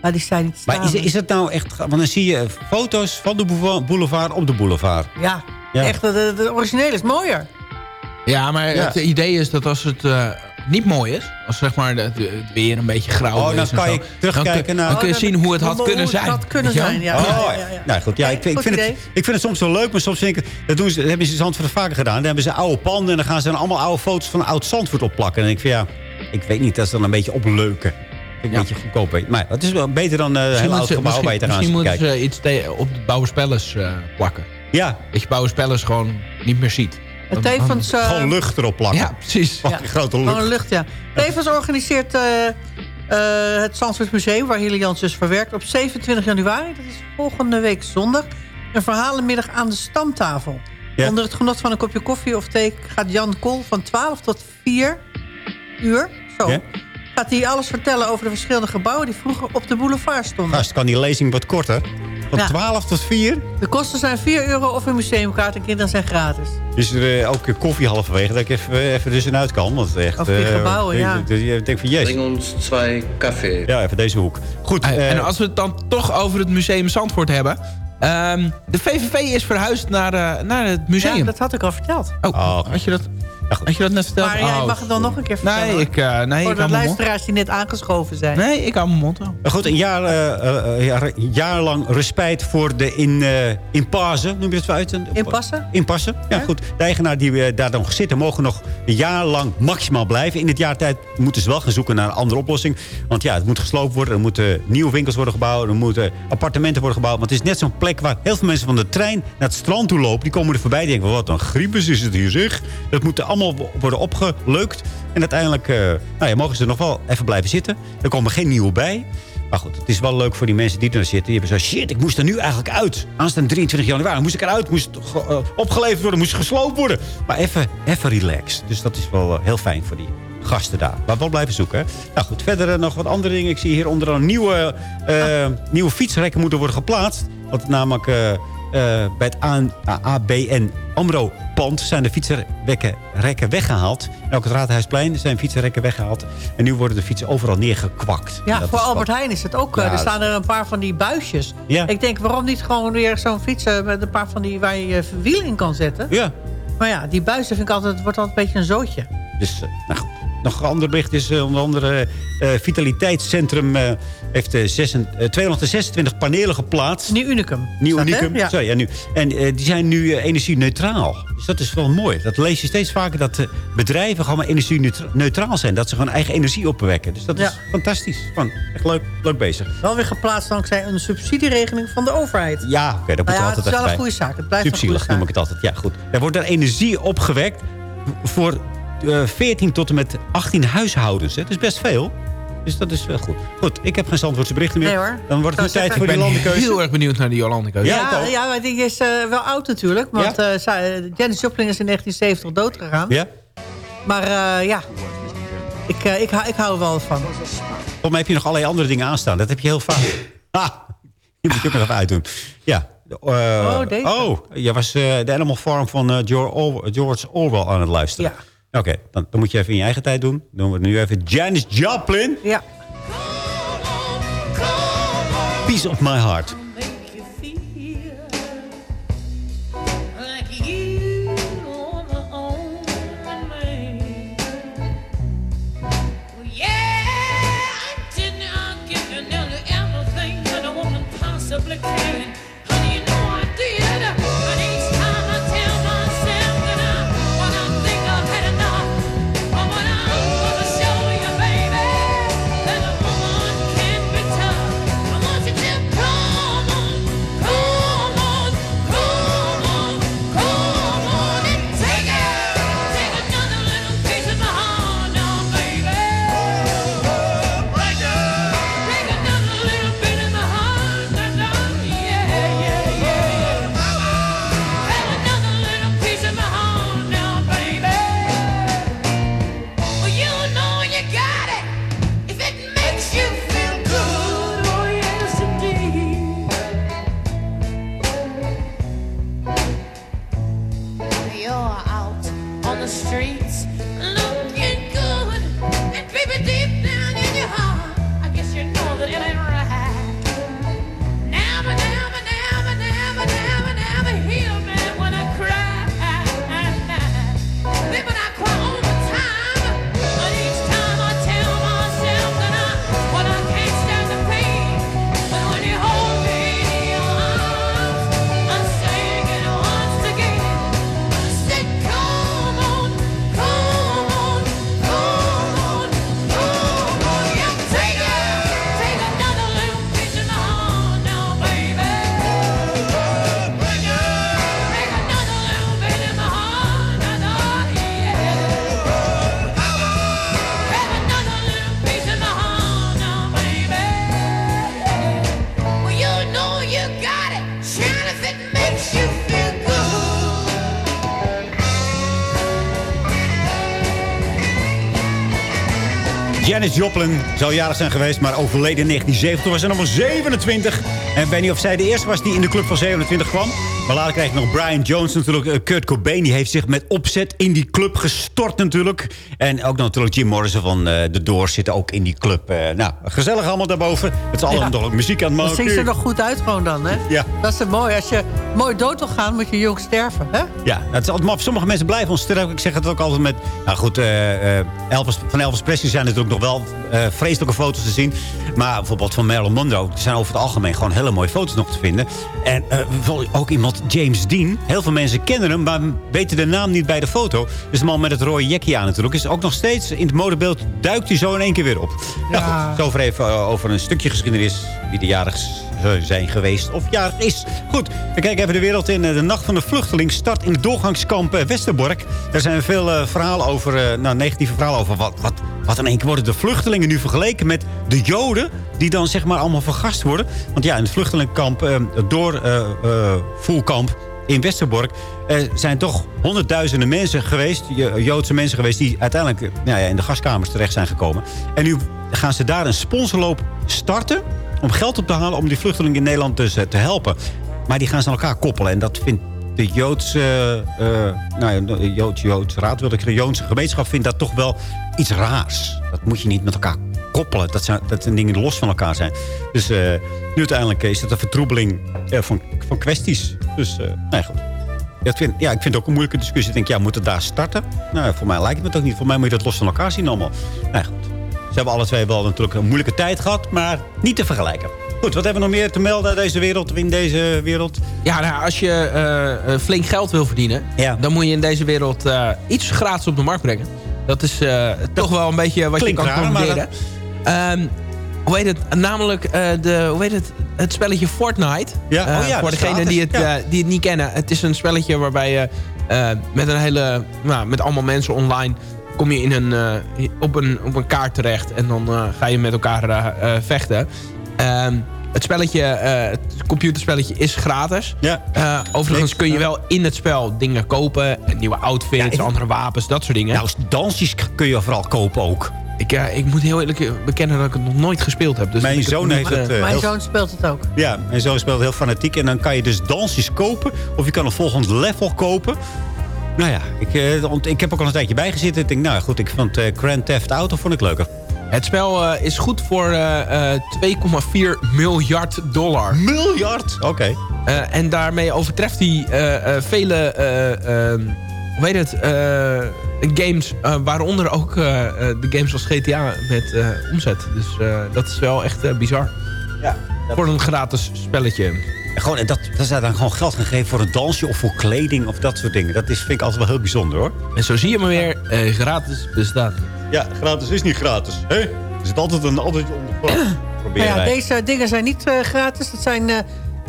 Speaker 8: Maar die zijn niet staan.
Speaker 6: Maar is, is het nou echt... Want dan zie je foto's van de bouleva- boulevard op de boulevard.
Speaker 8: Ja,
Speaker 6: Ja.
Speaker 8: echt, de, de, originele is mooier.
Speaker 7: Ja, maar
Speaker 6: Ja.
Speaker 7: het idee is dat als het eh, niet mooi is... als zeg maar het weer een beetje grauw
Speaker 6: Oh, dan
Speaker 7: is en
Speaker 6: kan
Speaker 7: zo,
Speaker 6: je terugkijken
Speaker 7: dan kun,
Speaker 6: naar-
Speaker 7: Dan kun je
Speaker 8: Oh,
Speaker 7: zien hoe het had
Speaker 8: hoe
Speaker 7: kunnen
Speaker 8: het
Speaker 7: zijn.
Speaker 8: had kunnen zijn, ja.
Speaker 6: Oh,
Speaker 8: ja,
Speaker 6: ja.
Speaker 8: ja, ja.
Speaker 6: Nou goed, ja, ik, vind- ik,
Speaker 8: goed
Speaker 6: vind het,
Speaker 8: idee.
Speaker 6: ik vind het soms wel leuk, maar soms vind ik... Dat, doen ze, dat hebben ze in Zandvoort vaker gedaan. Dan hebben ze oude panden en dan gaan ze dan allemaal oude foto's van oud Zandvoort opplakken. En ik vind ja, ik weet niet, dat is dan een beetje opleuken. Ik een beetje goedkoop. weet. Maar het is wel beter dan eh, een heel oud gebouw waar je te gaan
Speaker 7: Misschien moeten ze iets op de eh plakken.
Speaker 6: Ja,
Speaker 7: Dat je Bouwerspellers gewoon niet meer ziet.
Speaker 8: En tevens... eh,
Speaker 6: gewoon lucht erop plakken.
Speaker 7: Ja, precies.
Speaker 6: Een grote lucht.
Speaker 8: Gewoon lucht, ja. Tevens organiseert eh, eh, het Zandvoort Museum... waar Hille Jans dus verwerkt... op 27 januari, dat is volgende week zondag... een verhalenmiddag aan de stamtafel.
Speaker 6: Ja.
Speaker 8: Onder het genot van een kopje koffie of thee... gaat Jan Kool van 12 tot 4 uur... Zo,
Speaker 6: Ja.
Speaker 8: gaat hij alles vertellen over de verschillende gebouwen... die vroeger op de boulevard stonden.
Speaker 6: Gast, kan die lezing wat korter? Van
Speaker 8: Ja.
Speaker 6: 12 tot 4?
Speaker 8: De kosten zijn 4 euro of een museumkaart... en kinderen zijn gratis.
Speaker 6: Is er eh, ook koffie halverwege, dat ik even, even tussenuit kan? Want echt,
Speaker 8: Over die
Speaker 6: eh,
Speaker 8: gebouwen,
Speaker 6: ik-
Speaker 8: ja.
Speaker 6: ik- Ik denk van, yes.
Speaker 16: Breng ons twee café.
Speaker 6: Ja, even deze hoek. Goed.
Speaker 7: Eh,
Speaker 6: eh,
Speaker 7: en als we het dan toch over het museum Zandvoort hebben... ehm, de VVV is verhuisd naar, eh, naar het museum.
Speaker 8: Ja, dat had ik al verteld.
Speaker 7: Oh, had je dat, had je dat net verteld?
Speaker 8: Maar ja, ik
Speaker 7: Oh,
Speaker 8: mag het dan nog een keer vertellen.
Speaker 7: Nee,
Speaker 8: hoor.
Speaker 7: ik, eh, nee,
Speaker 8: Voor
Speaker 7: ik
Speaker 8: de luisteraars die net aangeschoven zijn.
Speaker 7: Nee, ik hou mijn mond wel.
Speaker 6: Maar goed, een jaar, eh, eh, eh, jaar, jaarlang respijt voor de in, eh impasse. Noem je het zo uit?
Speaker 8: Inpassen?
Speaker 6: Inpassen, ja, goed. De eigenaar die eh, daar nog zitten mogen nog een jaar lang maximaal blijven. In het jaar tijd moeten ze wel gaan zoeken naar een andere oplossing. Want ja, het moet gesloopt worden. Er moeten nieuwe winkels worden gebouwd. Er moeten appartementen worden gebouwd. Want het is net zo'n plek waar heel veel mensen van de trein naar het strand toe lopen. Die komen er voorbij. Die denken, wat een griepus is het hier zeg. Dat moet allemaal worden opgeleukt. En uiteindelijk eh, nou ja, mogen ze nog wel even blijven zitten. Er komen geen nieuwe bij. Maar goed, het is wel leuk voor die mensen die er zitten. Die hebben zo, shit, ik moest er nu eigenlijk uit. Aanstaande 23 januari moest ik eruit. Moest eh, opgeleverd worden, moest gesloopt worden. Maar even, even relaxed. Dus dat is wel eh, heel fijn voor die gasten daar. Maar wel blijven zoeken. Nou goed, verder nog wat andere dingen. Ik zie hier onder een nieuwe, eh, nieuwe fietsrekken moeten worden geplaatst. Want namelijk bij het ABN AMRO-pand zijn de fietsenrekken rekken weggehaald. En ook het Raadhuisplein zijn fietsenrekken weggehaald. En nu worden de fietsen overal neergekwakt.
Speaker 8: Ja, voor Albert Heijn is het ook. eh,
Speaker 6: Ja,
Speaker 8: er staan er een paar van die buisjes.
Speaker 6: Ja.
Speaker 8: Ik denk, waarom niet gewoon weer zo'n fiets eh, met een paar van die waar je je wiel in kan zetten?
Speaker 6: Ja.
Speaker 8: Maar ja, die buizen vind ik altijd, het wordt altijd een beetje een zootje.
Speaker 6: Dus, eh, nou goed. Nog een ander bericht is eh, onder andere... eh Vitaliteitscentrum eh, heeft en- eh, 226 panelen geplaatst.
Speaker 8: Nieuw Unicum.
Speaker 6: Nieuw? Unicum,
Speaker 8: Ja.
Speaker 6: Zo, ja, nu. En eh, die zijn nu energie-neutraal. Dus dat is wel mooi. Dat lees je steeds vaker, dat eh, bedrijven gewoon maar energie-neutraal zijn. Dat ze gewoon eigen energie opwekken. Dus dat is fantastisch. Gewoon echt leuk, leuk bezig.
Speaker 8: Wel weer geplaatst dankzij een subsidieregeling van de overheid.
Speaker 6: Ja, oké, dat moet
Speaker 8: Nou ja,
Speaker 6: altijd
Speaker 8: het is wel een goede zaak. Het blijft
Speaker 6: Subsidielig noem ik het altijd. Ja, goed. Er wordt er energie opgewekt voor 14 tot en met 18 huishoudens. Hè. Dat is best veel. Dus dat is wel goed. Goed, ik heb geen Zandvoortse berichten meer.
Speaker 8: Nee, hoor.
Speaker 6: Dan wordt het nu
Speaker 8: Ik zou
Speaker 6: tijd voor
Speaker 8: zeggen-
Speaker 6: die
Speaker 7: Ik ben
Speaker 6: landenkeuze.
Speaker 7: heel erg benieuwd naar die Jolandekeuze.
Speaker 6: Ja,
Speaker 8: Ja,
Speaker 6: ik
Speaker 8: ja, maar die is eh, wel oud natuurlijk. Want eh, zij- Janis Joplin is in 1970 dood gegaan.
Speaker 6: Ja?
Speaker 8: Maar eh, ja, ik, eh, ik, hou, ik hou er wel van.
Speaker 6: Volgens mij heb je nog allerlei andere dingen aanstaan. Dat heb je heel vaak. Ah, die moet je ook nog even uitdoen. Ja. eh,
Speaker 8: Oh, deze.
Speaker 6: oh, je was eh, de Animal Farm van eh, George Orwell aan het luisteren.
Speaker 8: Ja.
Speaker 6: Oké, dan, dan moet je even in je eigen tijd doen. Dan doen we het nu even Janis Joplin.
Speaker 8: Ja.
Speaker 6: Piece of my heart. Janis Joplin zou jarig zijn geweest, maar overleden in 1970. Toen was ze nog maar 27. En ik weet niet of zij de eerste was die in de club van 27 kwam. Maar later kreeg je nog Brian Jones natuurlijk. Eh, Kurt Cobain die heeft zich met opzet in die club gestort natuurlijk. En ook natuurlijk Jim Morrison van eh The Doors zit ook in die club. Eh, nou, gezellig allemaal daarboven. Het is allemaal ook muziek aan het
Speaker 8: Dat
Speaker 6: maken.
Speaker 8: ziet er nog goed uit gewoon dan, hè?
Speaker 6: Ja.
Speaker 8: Dat is het mooi. Als je mooi dood wil gaan, moet je jong sterven, hè?
Speaker 6: Ja, het is altijd maf. Sommige mensen blijven ons sterk. Ik zeg het ook altijd met... Nou goed, eh, Elvis, van Elvis Presley zijn natuurlijk nog wel eh, vreselijke foto's te zien. Maar bijvoorbeeld van Marilyn Monroe... er zijn over het algemeen gewoon hele mooie foto's nog te vinden. En eh, ook iemand, James Dean. Heel veel mensen kennen hem, maar weten de naam niet bij de foto. Dus de man met het rode jekje aan natuurlijk... is ook nog steeds in het modebeeld... duikt hij zo in één keer weer op. Nou goed, zover even eh, over een stukje geschiedenis... wie de jarig zijn geweest of jarig is. Goed, we kijken even de wereld in. Eh, De Nacht van de Vluchteling start in het doorgangskamp eh, Westerbork. Daar zijn veel eh, verhalen over, nou, negatieve verhalen over wat, wat, wat in één keer worden de vluchtelingen nu vergeleken met de Joden. Die dan zeg maar allemaal vergast worden. Want ja, in het vluchtelingenkamp, eh, het doorvoerkamp in Westerbork... zijn toch honderdduizenden mensen geweest, Jo- Joodse mensen geweest... die uiteindelijk nou ja, in de gaskamers terecht zijn gekomen. En nu gaan ze daar een sponsorloop starten... om geld op te halen om die vluchtelingen in Nederland dus eh, te helpen. Maar die gaan ze aan elkaar koppelen. En dat vindt de Joodse, eh, nou ja, de Joods, raad, wil ik de Joodse gemeenschap, vindt dat toch wel iets raars. Dat moet je niet met elkaar koppelen. Dat zijn, dat zijn dingen los van elkaar zijn. Dus eh, nu uiteindelijk is het een vertroebeling van, van kwesties. Dus, nee, goed. Dat vind, ja, ik vind het ook een moeilijke discussie. Ik denk, ja, moet het daar starten? Nou, voor mij lijkt het me toch niet. Voor mij moet je dat los van elkaar zien allemaal. Nee, goed. Ze hebben alle twee wel natuurlijk een moeilijke tijd gehad, maar niet te vergelijken. Goed, wat hebben we nog meer te melden uit deze wereld, in deze wereld?
Speaker 7: Ja, nou, als je eh, eh, flink geld wil verdienen... dan moet je in deze wereld eh, iets gratis op de markt brengen. Dat is toch wel een beetje wat je kan
Speaker 6: raar.
Speaker 7: Ehm, hoe heet het? Namelijk de, hoe heet het? het spelletje Fortnite.
Speaker 6: Ja, oh ja,
Speaker 7: voor degenen die het,
Speaker 6: Ja.
Speaker 7: die het niet kennen. Het is een spelletje waarbij je met een hele... Nou, met allemaal mensen online... kom je in een, eh, op, een, op een kaart terecht. En dan eh, ga je met elkaar eh, vechten. Ehm, het spelletje, eh, het computerspelletje is gratis.
Speaker 6: Ja.
Speaker 7: Eh, overigens kun je wel in het spel dingen kopen. En nieuwe outfits, andere wapens, dat soort dingen.
Speaker 6: Nou, dansjes kun je vooral kopen ook.
Speaker 7: Ik, ik moet heel eerlijk bekennen dat ik het nog nooit gespeeld heb. Dus
Speaker 6: Mijn zoon heeft het,
Speaker 8: Mijn
Speaker 6: heel-
Speaker 8: zoon speelt het ook.
Speaker 6: Ja, en zo speelt heel fanatiek. En dan kan je dus dansjes kopen. Of je kan een volgend level kopen. Nou ja, ik, eh, ik heb ook al een tijdje bijgezitten. Ik denk, nou goed, ik vond eh, Grand Theft Auto vond ik leuker.
Speaker 7: Het spel eh, is goed voor eh, 2,4 miljard dollar.
Speaker 6: Miljard? Oké.
Speaker 7: En daarmee overtreft hij vele... eh, ehm, hoe heet het? games, waaronder ook de games als GTA met omzet. Dus dat is wel echt bizar.
Speaker 6: Ja,
Speaker 7: Voor een gratis spelletje.
Speaker 6: En gewoon, en dat, dat ze dan gewoon geld gaan geven voor een dansje of voor kleding of dat soort dingen. Dat is, vind ik altijd wel heel bijzonder hoor.
Speaker 7: En zo zie je maar weer, eh, gratis bestaat.
Speaker 6: Ja, gratis is niet gratis. Hè? Er zit altijd een altijd onder
Speaker 8: Nou
Speaker 6: Proberen
Speaker 8: ja,
Speaker 6: wij.
Speaker 8: deze dingen zijn niet eh, gratis. Dat zijn, eh,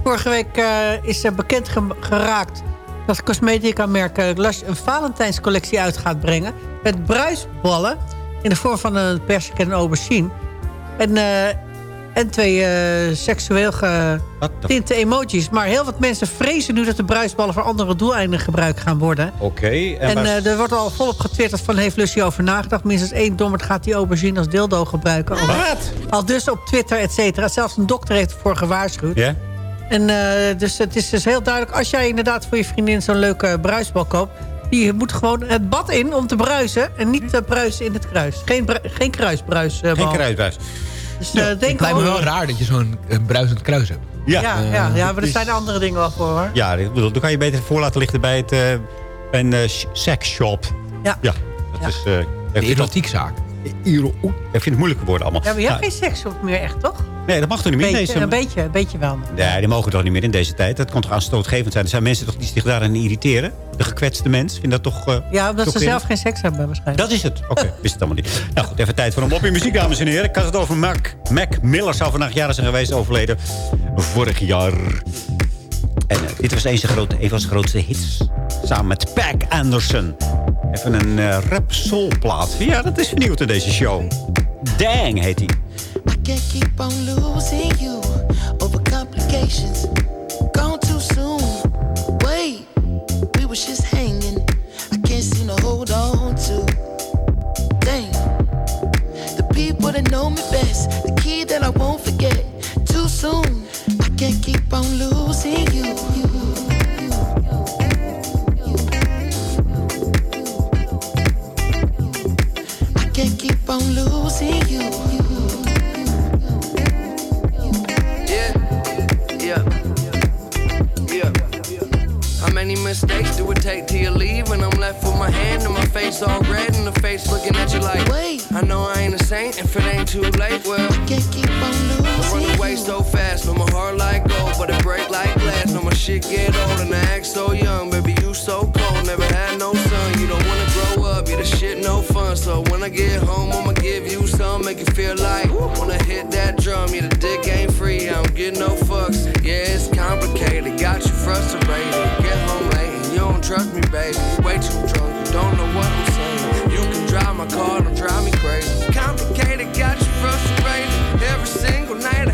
Speaker 8: vorige week eh, is er bekend ge- geraakt dat cosmetica-merk eh, Lush een Valentijnscollectie uit gaat brengen. Met bruisballen in de vorm van een persik en een aubergine. En, eh, en twee eh, seksueel getinte emojis. Maar heel wat mensen vrezen nu dat de bruisballen voor andere doeleinden gebruikt gaan worden.
Speaker 6: Oké. en
Speaker 8: En eh, er wordt al volop getwitterd van heeft Lucy over nagedacht. Minstens één dommerd gaat die aubergine als dildo gebruiken. Al, al dus op Twitter, et cetera. Zelfs een dokter heeft ervoor gewaarschuwd.
Speaker 6: Ja?
Speaker 8: En eh, dus het is dus heel duidelijk... als jij inderdaad voor je vriendin zo'n leuke bruisbal koopt... die moet gewoon het bad in om te bruisen... en niet te bruisen in het kruis. Geen, geen kruisbruis.
Speaker 6: Geen
Speaker 8: bal. Dus eh, denk
Speaker 7: het lijkt me wel raar dat je zo'n eh, bruisend kruis hebt.
Speaker 6: Ja.
Speaker 8: Ja, ja, ja, maar er zijn andere dingen wel voor, hoor.
Speaker 6: Ja, ik bedoel, dan kan je beter voor laten lichten bij, het, eh, bij een eh, sh- seksshop.
Speaker 8: Ja.
Speaker 6: Ja, dat
Speaker 8: Ja.
Speaker 6: is... eh, dat-
Speaker 7: erotiekzaak.
Speaker 6: Ik vind het moeilijke woorden allemaal.
Speaker 8: Ja, maar je hebt
Speaker 6: Ja,
Speaker 8: geen seks meer echt, toch?
Speaker 6: Nee, dat mag toch niet meer
Speaker 8: Beetje,
Speaker 6: deze...
Speaker 8: een beetje, een beetje wel.
Speaker 6: Nee, die mogen toch niet meer in deze tijd. Dat kan toch aanstootgevend zijn. Er zijn mensen toch die zich daarin irriteren. De gekwetste mens. Vind dat toch... eh,
Speaker 8: Ja, omdat
Speaker 6: toch
Speaker 8: ze
Speaker 6: in?
Speaker 8: zelf geen seks hebben waarschijnlijk.
Speaker 6: Dat is het. Oké, wist het allemaal niet. Nou goed, even tijd voor een mopje muziek, dames en heren. Ik had het over Mac, Mac Miller. Zou vandaag jaren zijn geweest, overleden. Vorig jaar. En eh, dit was een, grote, een van zijn grootste hits. Samen met Pac Anderson. Even een eh, rap soul plaat. Ja, dat is vernieuwd in deze show. Dang heet hij.
Speaker 17: Can't keep on losing you over complications. Gone too soon. Wait, we was just hanging. I can't seem to hold on to. Dang, the people that know me best, the key that I won't forget. Too soon. I can't keep on losing you. I can't keep on losing you.
Speaker 18: Many mistakes do it take till you leave? And I'm left with my hand and my face all red and the face looking at you like,
Speaker 17: Wait.
Speaker 18: I know I ain't a saint if it ain't too late. Well,
Speaker 17: I can't keep on
Speaker 18: I run
Speaker 17: losing
Speaker 18: away so fast, no my heart like gold, but it break like glass. No my shit get old and I act so young, baby you so cold. Never had no son, you don't wanna grow up, yeah the shit no fun. So when I get home, I'ma give you some, make you feel like wanna hit that drum. Yeah the dick ain't free, free, I don't get no fucks. Yeah, it's complicated, got you frustrated. Trust me, baby. Way too drunk, you don't know what I'm saying. You can drive my car, don't drive me crazy. Complicated, got you frustrated. Every single night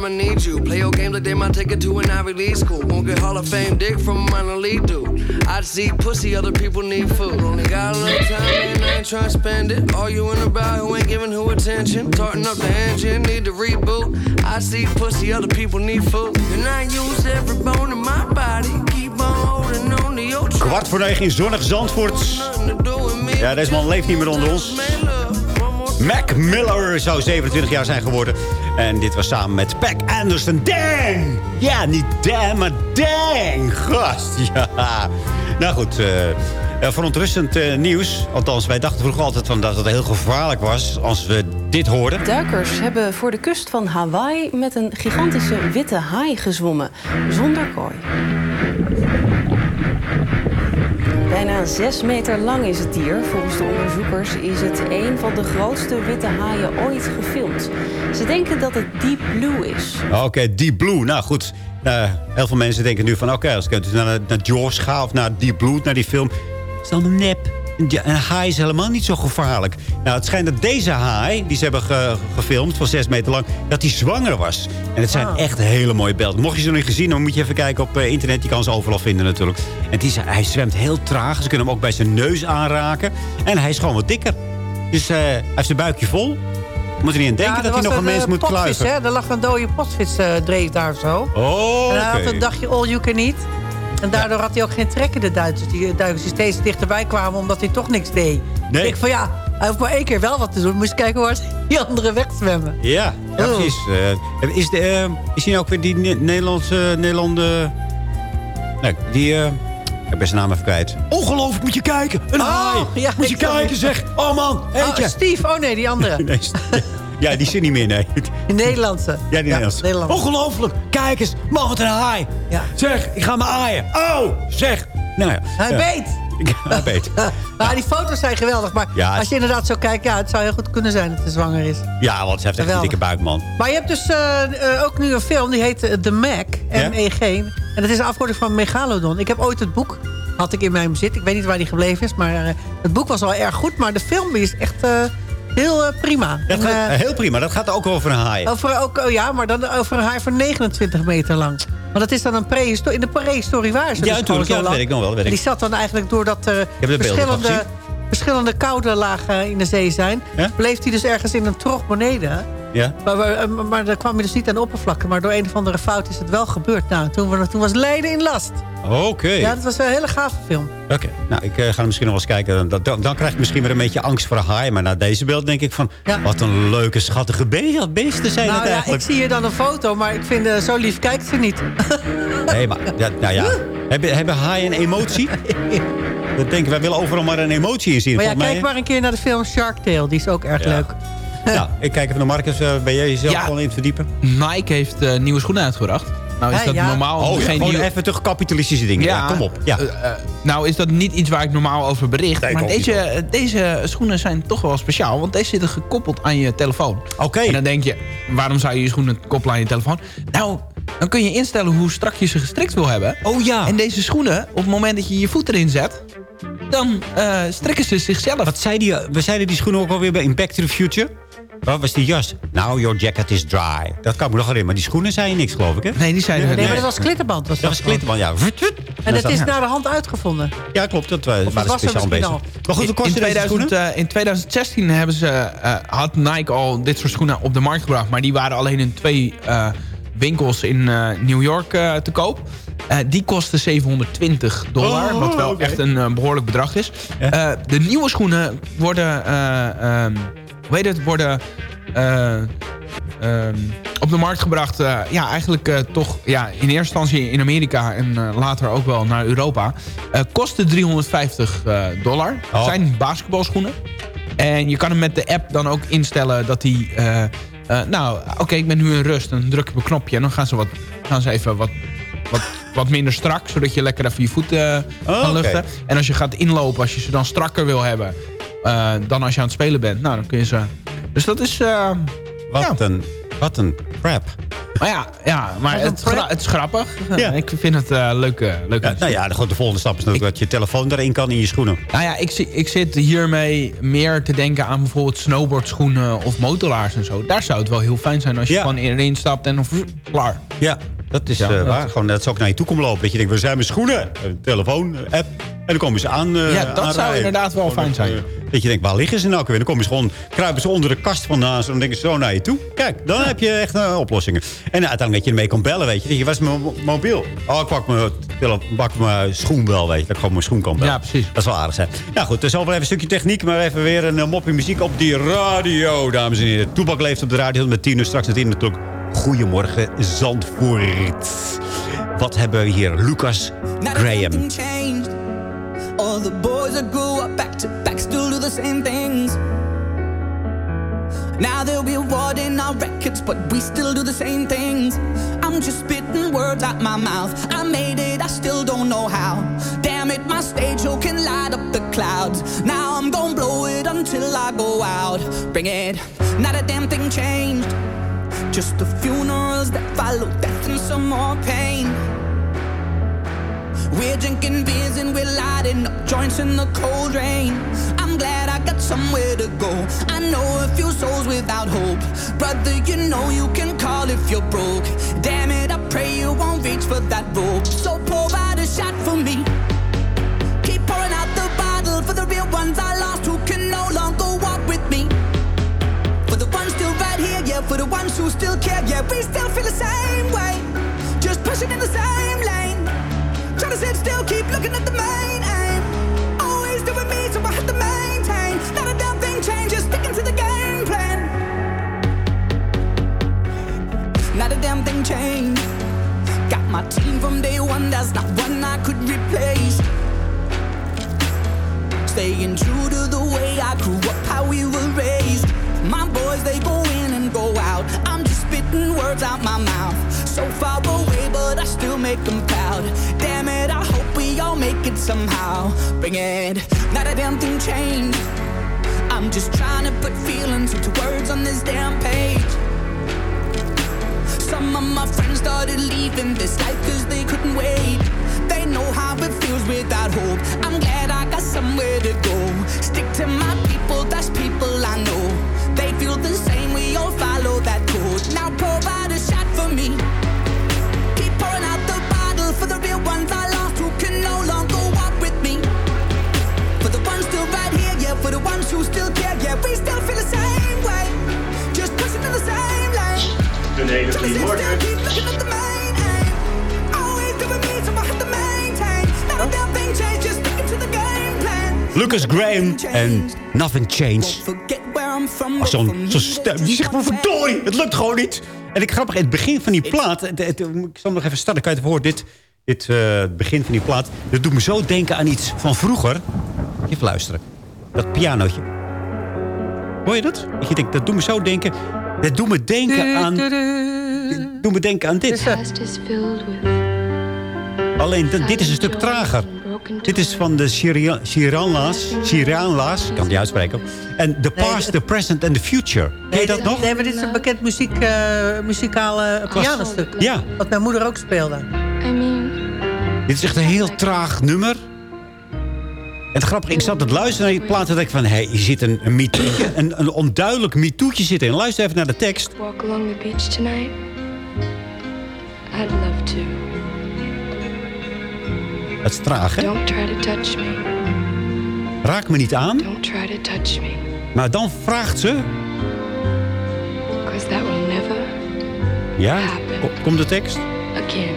Speaker 18: I'ma need you. Play your games like they might take it to an Ivy League school. Won't get Hall of Fame dick from a minor league dude. I see pussy, other people need food. Only got a little time and I ain't trying to spend it. Arguing about who ain't giving who attention. Tarting up the engine, need to reboot. I see pussy, other people need food. And I use every bone in my body. Keep on holding on to your.
Speaker 6: Kwart voor negen in zonnig Zandvoort. Ja, deze man leeft niet meer onder ons. Mac Miller zou 27 jaar zijn geworden. En dit was samen met Pac Anderson. Dang! Ja, niet damn, maar dang! Gast, ja. Nou goed, eh, verontrustend eh, nieuws. Althans, wij dachten vroeger altijd van dat het heel gevaarlijk was... als we dit hoorden.
Speaker 19: Duikers hebben voor de kust van Hawaii met een gigantische witte haai gezwommen. Zonder kooi. Bijna 6 meter lang is het dier. Volgens de onderzoekers is het een van de grootste witte haaien ooit gefilmd. Ze denken dat het Deep Blue is.
Speaker 6: Oké, Deep Blue. Nou goed, eh, heel veel mensen denken nu van... oké, als ik naar, naar Jaws ga of naar Deep Blue, naar die film... is het allemaal nep. Ja, Een haai is helemaal niet zo gevaarlijk. Nou, het schijnt dat deze haai, die ze hebben ge- gefilmd van 6 meter lang... dat die zwanger was. En het zijn echt hele mooie beelden. Mocht je ze nog niet gezien, dan moet je even kijken op eh, internet. Je kan ze overal vinden natuurlijk. En is, hij zwemt heel traag. Ze kunnen hem ook bij zijn neus aanraken. En hij is gewoon wat dikker. Dus eh, hij heeft zijn buikje vol. Moet er niet aan denken
Speaker 8: Ja,
Speaker 6: dat hij nog een mens
Speaker 8: eh,
Speaker 6: moet
Speaker 8: potvis,
Speaker 6: kluiven.
Speaker 8: Hè? Er lag een dode potvis eh, dreef daar zo.
Speaker 6: Oh,
Speaker 8: en hij had een dagje all you can eat. En daardoor had hij ook geen trek in de Duitsers. Die Duitsers die steeds dichterbij kwamen omdat hij toch niks deed.
Speaker 6: Nee.
Speaker 8: Ik van ja, hij hoeft maar één keer wel wat te doen. Moest je kijken hoe hard die anderen wegzwemmen.
Speaker 6: Ja, ja
Speaker 8: Oh.
Speaker 6: precies. Eh, is, de, eh, is hier ook weer die Ne- Nederlandse... Nederlande... Nee, die... eh, ik ben zijn naam even kwijt. Ongelooflijk, moet je kijken. Een haai.
Speaker 8: ja,
Speaker 6: moet je kijken, zeg. Oh man, eentje.
Speaker 8: Oh, Steve, oh nee, die andere.
Speaker 6: Nee, ja, die zit niet meer, nee.
Speaker 8: Die Nederlandse.
Speaker 6: Ja, die Nederlandse.
Speaker 8: Nederlandse.
Speaker 6: Ongelooflijk. Kijk eens. Man, wat een haai.
Speaker 8: Ja.
Speaker 6: Zeg, ik ga me aaien. Oh, zeg. Nou ja.
Speaker 8: Hij
Speaker 6: ja.
Speaker 8: beet.
Speaker 6: Hij beet.
Speaker 8: Maar die foto's zijn geweldig. Maar
Speaker 6: Ja,
Speaker 8: als je inderdaad zo kijkt, ja, het zou heel goed kunnen zijn dat ze zwanger is.
Speaker 6: Ja, want ze heeft echt een dikke buik, man.
Speaker 8: Maar je hebt dus eh, eh, ook nu een film, die heet eh, The Meg,
Speaker 6: Ja?
Speaker 8: M-E-G. En dat is een afkorting van Megalodon. Ik heb ooit het boek, had ik in mijn bezit. Ik weet niet waar die gebleven is, maar het boek was wel erg goed. Maar de film is echt heel eh, prima.
Speaker 6: Dat
Speaker 8: En,
Speaker 6: gaat,
Speaker 8: eh,
Speaker 6: heel prima, dat gaat ook over een haai.
Speaker 8: over, ook, oh ja, maar dan over een haai van 29 meter lang. Want dat is dan een prehistorie. In de prehistorie waren ze
Speaker 6: Ja,
Speaker 8: dus
Speaker 6: natuurlijk,
Speaker 8: zo
Speaker 6: ja, dat weet ik nog wel, weet ik.
Speaker 8: die zat dan eigenlijk doordat er
Speaker 6: van
Speaker 8: verschillende, verschillende koude lagen in de zee zijn...
Speaker 6: Ja?
Speaker 8: bleef hij dus ergens in een trog beneden...
Speaker 6: Ja?
Speaker 8: Maar, maar, maar daar kwam je dus niet aan de oppervlakte. Maar door een of andere fout is het wel gebeurd. Nou, toen, we- toen was Leiden in last.
Speaker 6: Oké.
Speaker 8: Ja, dat was een hele gave film.
Speaker 6: Oké, nou, ik eh, ga misschien nog wel eens kijken. Dan, dan, dan krijg ik misschien weer een beetje angst voor een haai. Maar na deze beeld denk ik van... wat een leuke, schattige be- beesten zijn
Speaker 8: nou
Speaker 6: het
Speaker 8: ja,
Speaker 6: eigenlijk.
Speaker 8: ik zie hier dan een foto, maar ik vind eh, zo lief kijkt ze niet.
Speaker 6: Nee, maar ja, nou ja. Hebben, hebben haaien een emotie? Dat denken wij willen overal maar een emotie in zien.
Speaker 8: maar ja, kijk
Speaker 6: mij,
Speaker 8: maar een keer naar de film Shark Tale. Die is ook erg leuk.
Speaker 6: Nou, ik kijk even naar Marcus. eh, ben jij jezelf
Speaker 7: Ja.
Speaker 6: gewoon in het verdiepen?
Speaker 7: Nike heeft eh, nieuwe schoenen uitgebracht. Nou is dat
Speaker 8: ja.
Speaker 7: normaal
Speaker 6: Oh, ja,
Speaker 7: geen
Speaker 6: gewoon
Speaker 7: nieuw...
Speaker 6: even toch kapitalistische dingen. Ja, kom op. Ja.
Speaker 7: eh, eh, nou is dat niet iets waar ik normaal over bericht.
Speaker 6: Nee,
Speaker 7: maar deze, eh, deze schoenen zijn toch wel speciaal. Want deze zitten gekoppeld aan je telefoon.
Speaker 6: Oké.
Speaker 7: En dan denk je, waarom zou je je schoenen koppelen aan je telefoon? Nou, dan kun je instellen hoe strak je ze gestrikt wil hebben.
Speaker 6: Oh ja.
Speaker 7: En deze schoenen, op het moment dat je je voet erin zet... dan eh, strikken ze zichzelf.
Speaker 6: Wat zei die, we zeiden die schoenen ook alweer bij in Back to the Future? Wat was die jas? Now your jacket is dry. Dat kan ik me nog herinneren. Maar die schoenen zei je niks, geloof ik, hè?
Speaker 7: Nee, die zeiden
Speaker 8: Nee, maar dat was klittenband. Was
Speaker 6: Dat was klittenband, ja.
Speaker 8: En dat is naar de hand uitgevonden.
Speaker 6: Ja, klopt. Dat
Speaker 8: Of
Speaker 6: waren
Speaker 8: was
Speaker 6: speciaal bezig. Maar goed,
Speaker 7: in,
Speaker 6: kosten deze
Speaker 7: 2000,
Speaker 6: schoenen?
Speaker 7: eh, in 2016 hebben ze, eh, had Nike al dit soort schoenen op de markt gebracht. Maar die waren alleen in twee eh, winkels in eh, New York eh, te koop. Eh, die kosten 720 dollar,
Speaker 6: Oh,
Speaker 7: wat wel echt een eh, behoorlijk bedrag is. Eh, de nieuwe schoenen worden, eh, ehm, hoe heet het, worden eh, ehm, op de markt gebracht. eh, ja, eigenlijk eh, toch ja, in eerste instantie in Amerika en later ook wel naar Europa. Kosten 350 eh, dollar. Het
Speaker 6: Oh.
Speaker 7: zijn basketbalschoenen. En je kan hem met de app dan ook instellen dat hij... nou, oké, ik ben nu in rust. Dan druk je op een knopje en dan gaan ze, wat, gaan ze even wat, wat, wat minder strak. Zodat je lekker even je voet eh,
Speaker 6: Oh,
Speaker 7: kan luchten. En als je gaat inlopen, als je ze dan strakker wil hebben... eh, dan als je aan het spelen bent, nou, dan kun je ze... Dus dat is... eh,
Speaker 6: Wat een, wat een crap.
Speaker 7: maar ja, ja maar het, gra-
Speaker 8: prep.
Speaker 7: het is grappig.
Speaker 6: Ja.
Speaker 7: Ik vind het eh leuke, leuke
Speaker 6: Ja, nou ja, de, de volgende stap is natuurlijk dat je telefoon erin kan in je schoenen.
Speaker 7: Nou ja, ik, ik zit hiermee meer te denken aan bijvoorbeeld snowboardschoenen of motorlaars en zo. Daar zou het wel heel fijn zijn als je
Speaker 6: Ja.
Speaker 7: gewoon erin stapt en dan klaar.
Speaker 6: Ja, dat is
Speaker 7: Ja,
Speaker 6: eh,
Speaker 7: dat-
Speaker 6: waar. Gewoon dat ze ook naar je toe komen lopen. Dat je denkt, waar zijn mijn schoenen? Een telefoon, een app. En dan komen ze aan eh,
Speaker 7: Ja, dat zou inderdaad wel fijn zijn.
Speaker 6: eh, dat je denkt, waar liggen ze nou weer? Dan komen ze gewoon, kruipen ze onder de kast vandaan. Zo, dan denken ze zo naar je toe. Kijk, dan heb je echt eh, oplossingen. En uiteindelijk dat je ermee kan bellen, weet je. Je, waar is mijn mo- mobiel? Oh, ik pak mijn, pak mijn schoen wel, weet je. Dat ik gewoon mijn schoen kan bellen.
Speaker 7: Ja, precies.
Speaker 6: Dat is wel aardig zijn. Nou goed, dus over even een stukje techniek. Maar even weer een moppie muziek op die radio, dames en heren. Toebak leeft op de radio met tien uur straks het in natuurlijk. Goedemorgen, Zandvoort. Wat hebben we hier? Lucas Graham.
Speaker 20: All the boys that grew up back to back still do the same things. Now they'll be our records, but we still do the same things. I'm just spitting words out my mouth. I made it, I still don't know how. Damn it, my stage show can light up the clouds. Now I'm gonna blow it until I go out. Bring it, not a damn thing changed. Just the funerals that follow death and some more pain. We're drinking beers and we're lighting up joints in the cold rain. I'm glad I got somewhere to go. I know a few souls without hope. Brother, you know you can call if you're broke. Damn it, I pray you won't reach for that rope. So pour out a shot for me. Keep pouring out the bottle for the real ones I lost who can no longer walk with me. For the ones still right here, yeah, for the ones who still care, yeah, we still feel the same way. Just pushing in the same. Trying to sit still, keep looking at the main aim. Always doing me, so I have to maintain. Not a damn thing changes, sticking to the game plan. Not a damn thing changed. Got my team from day one, there's not one I could replace. Staying true to the way I grew up, how we were raised. My boys, they go in and go out. I'm just spitting words out my mouth. So far away, but I still make them proud. Damn it, I hope we all make it somehow. Bring it, not a damn thing changed. I'm just trying to put feelings into words on this damn page. Some of my friends started leaving this life cause they couldn't wait. They know how it feels without hope. I'm glad I got somewhere to go. Stick to my people, that's people I know. They feel the same, we all follow that code. Now provide a shot for me.
Speaker 6: Lucas Graham en Nothing Change.
Speaker 20: Forget where I'm from.
Speaker 6: Oh, Zo'n zo'n stem, die zegt maar verdorie, het lukt gewoon niet. En ik grappig, het begin van die plaat, het, het- ik zal hem nog even starten, kan je het horen, dit, dit eh, het begin van die plaat, dat doet me zo denken aan iets van vroeger. Even luisteren, dat pianootje. Hoor je dat? Dat je denkt, dat doet me zo denken, dat doet me denken aan, dit doet me denken aan dit. Alleen dit- is een stuk trager. Dit is van de. Syrianla's, ik kan het niet uitspreken. En The Past, The Present and The Future. Ken je dat nog?
Speaker 8: Nee, maar dit is een bekend muziek, eh, muzikale pianostuk.
Speaker 6: Ja.
Speaker 8: Wat mijn moeder ook speelde.
Speaker 6: Dit is echt een heel traag nummer. En het grappige, ik zat het luisteren naar die plaat en dacht ik van... hé, hey, hier zit een, een, MeToo- een, een onduidelijk MeToo'tje zitten. En luister even naar de tekst.
Speaker 15: Walk along the beach tonight? I'd love to.
Speaker 6: Het is traag, hè?
Speaker 15: Don't try to touch me.
Speaker 6: Raak me niet aan.
Speaker 15: Don't try to touch me.
Speaker 6: Maar dan vraagt ze...
Speaker 15: That will never
Speaker 6: Ja, ko- komt de tekst?
Speaker 15: again.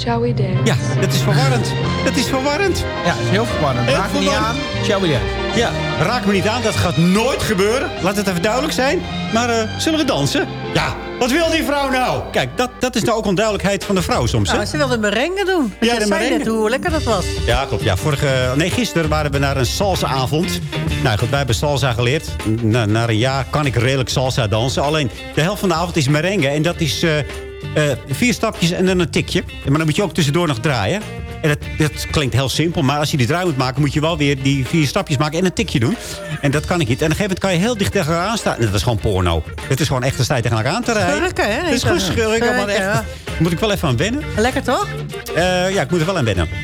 Speaker 15: Shall we dance?
Speaker 6: Ja, dat is verwarrend. Dat is verwarrend.
Speaker 7: Ja, dat is heel verwarrend.
Speaker 6: Heel
Speaker 7: Raak me niet aan. Shall we dance?
Speaker 6: Ja, raak me niet aan. Dat gaat nooit gebeuren. Laat het even duidelijk zijn. Maar eh, zullen we dansen? Ja, wat wil die vrouw nou? Kijk, dat, dat is nou ook onduidelijkheid van de vrouw soms. Hè?
Speaker 8: Nou, ze wilde merengue doen.
Speaker 6: Ja, de
Speaker 8: zei
Speaker 6: merengue.
Speaker 8: net hoe lekker dat was.
Speaker 6: Ja, klopt. Ja, vorige, nee, gisteren waren we naar een salsa-avond. Nou goed, wij hebben salsa geleerd. Na, na een jaar kan ik redelijk salsa dansen. Alleen de helft van de avond is merengue. En dat is eh, eh, vier stapjes en dan een tikje. Maar dan moet je ook tussendoor nog draaien. En dat, dat klinkt heel simpel. Maar als je die draai moet maken, moet je wel weer die vier stapjes maken en een tikje doen. En dat kan ik niet. En op een gegeven moment kan je heel dicht tegen elkaar aan staan. En dat is gewoon porno. Het is gewoon echt een tijd tegen elkaar aan te rijden.
Speaker 8: Schurken, hè?
Speaker 6: Het is gewoon schurken, maar echt.
Speaker 8: ja.
Speaker 6: Moet ik wel even aan wennen.
Speaker 8: Lekker toch?
Speaker 6: Eh, ja, ik moet er wel aan wennen.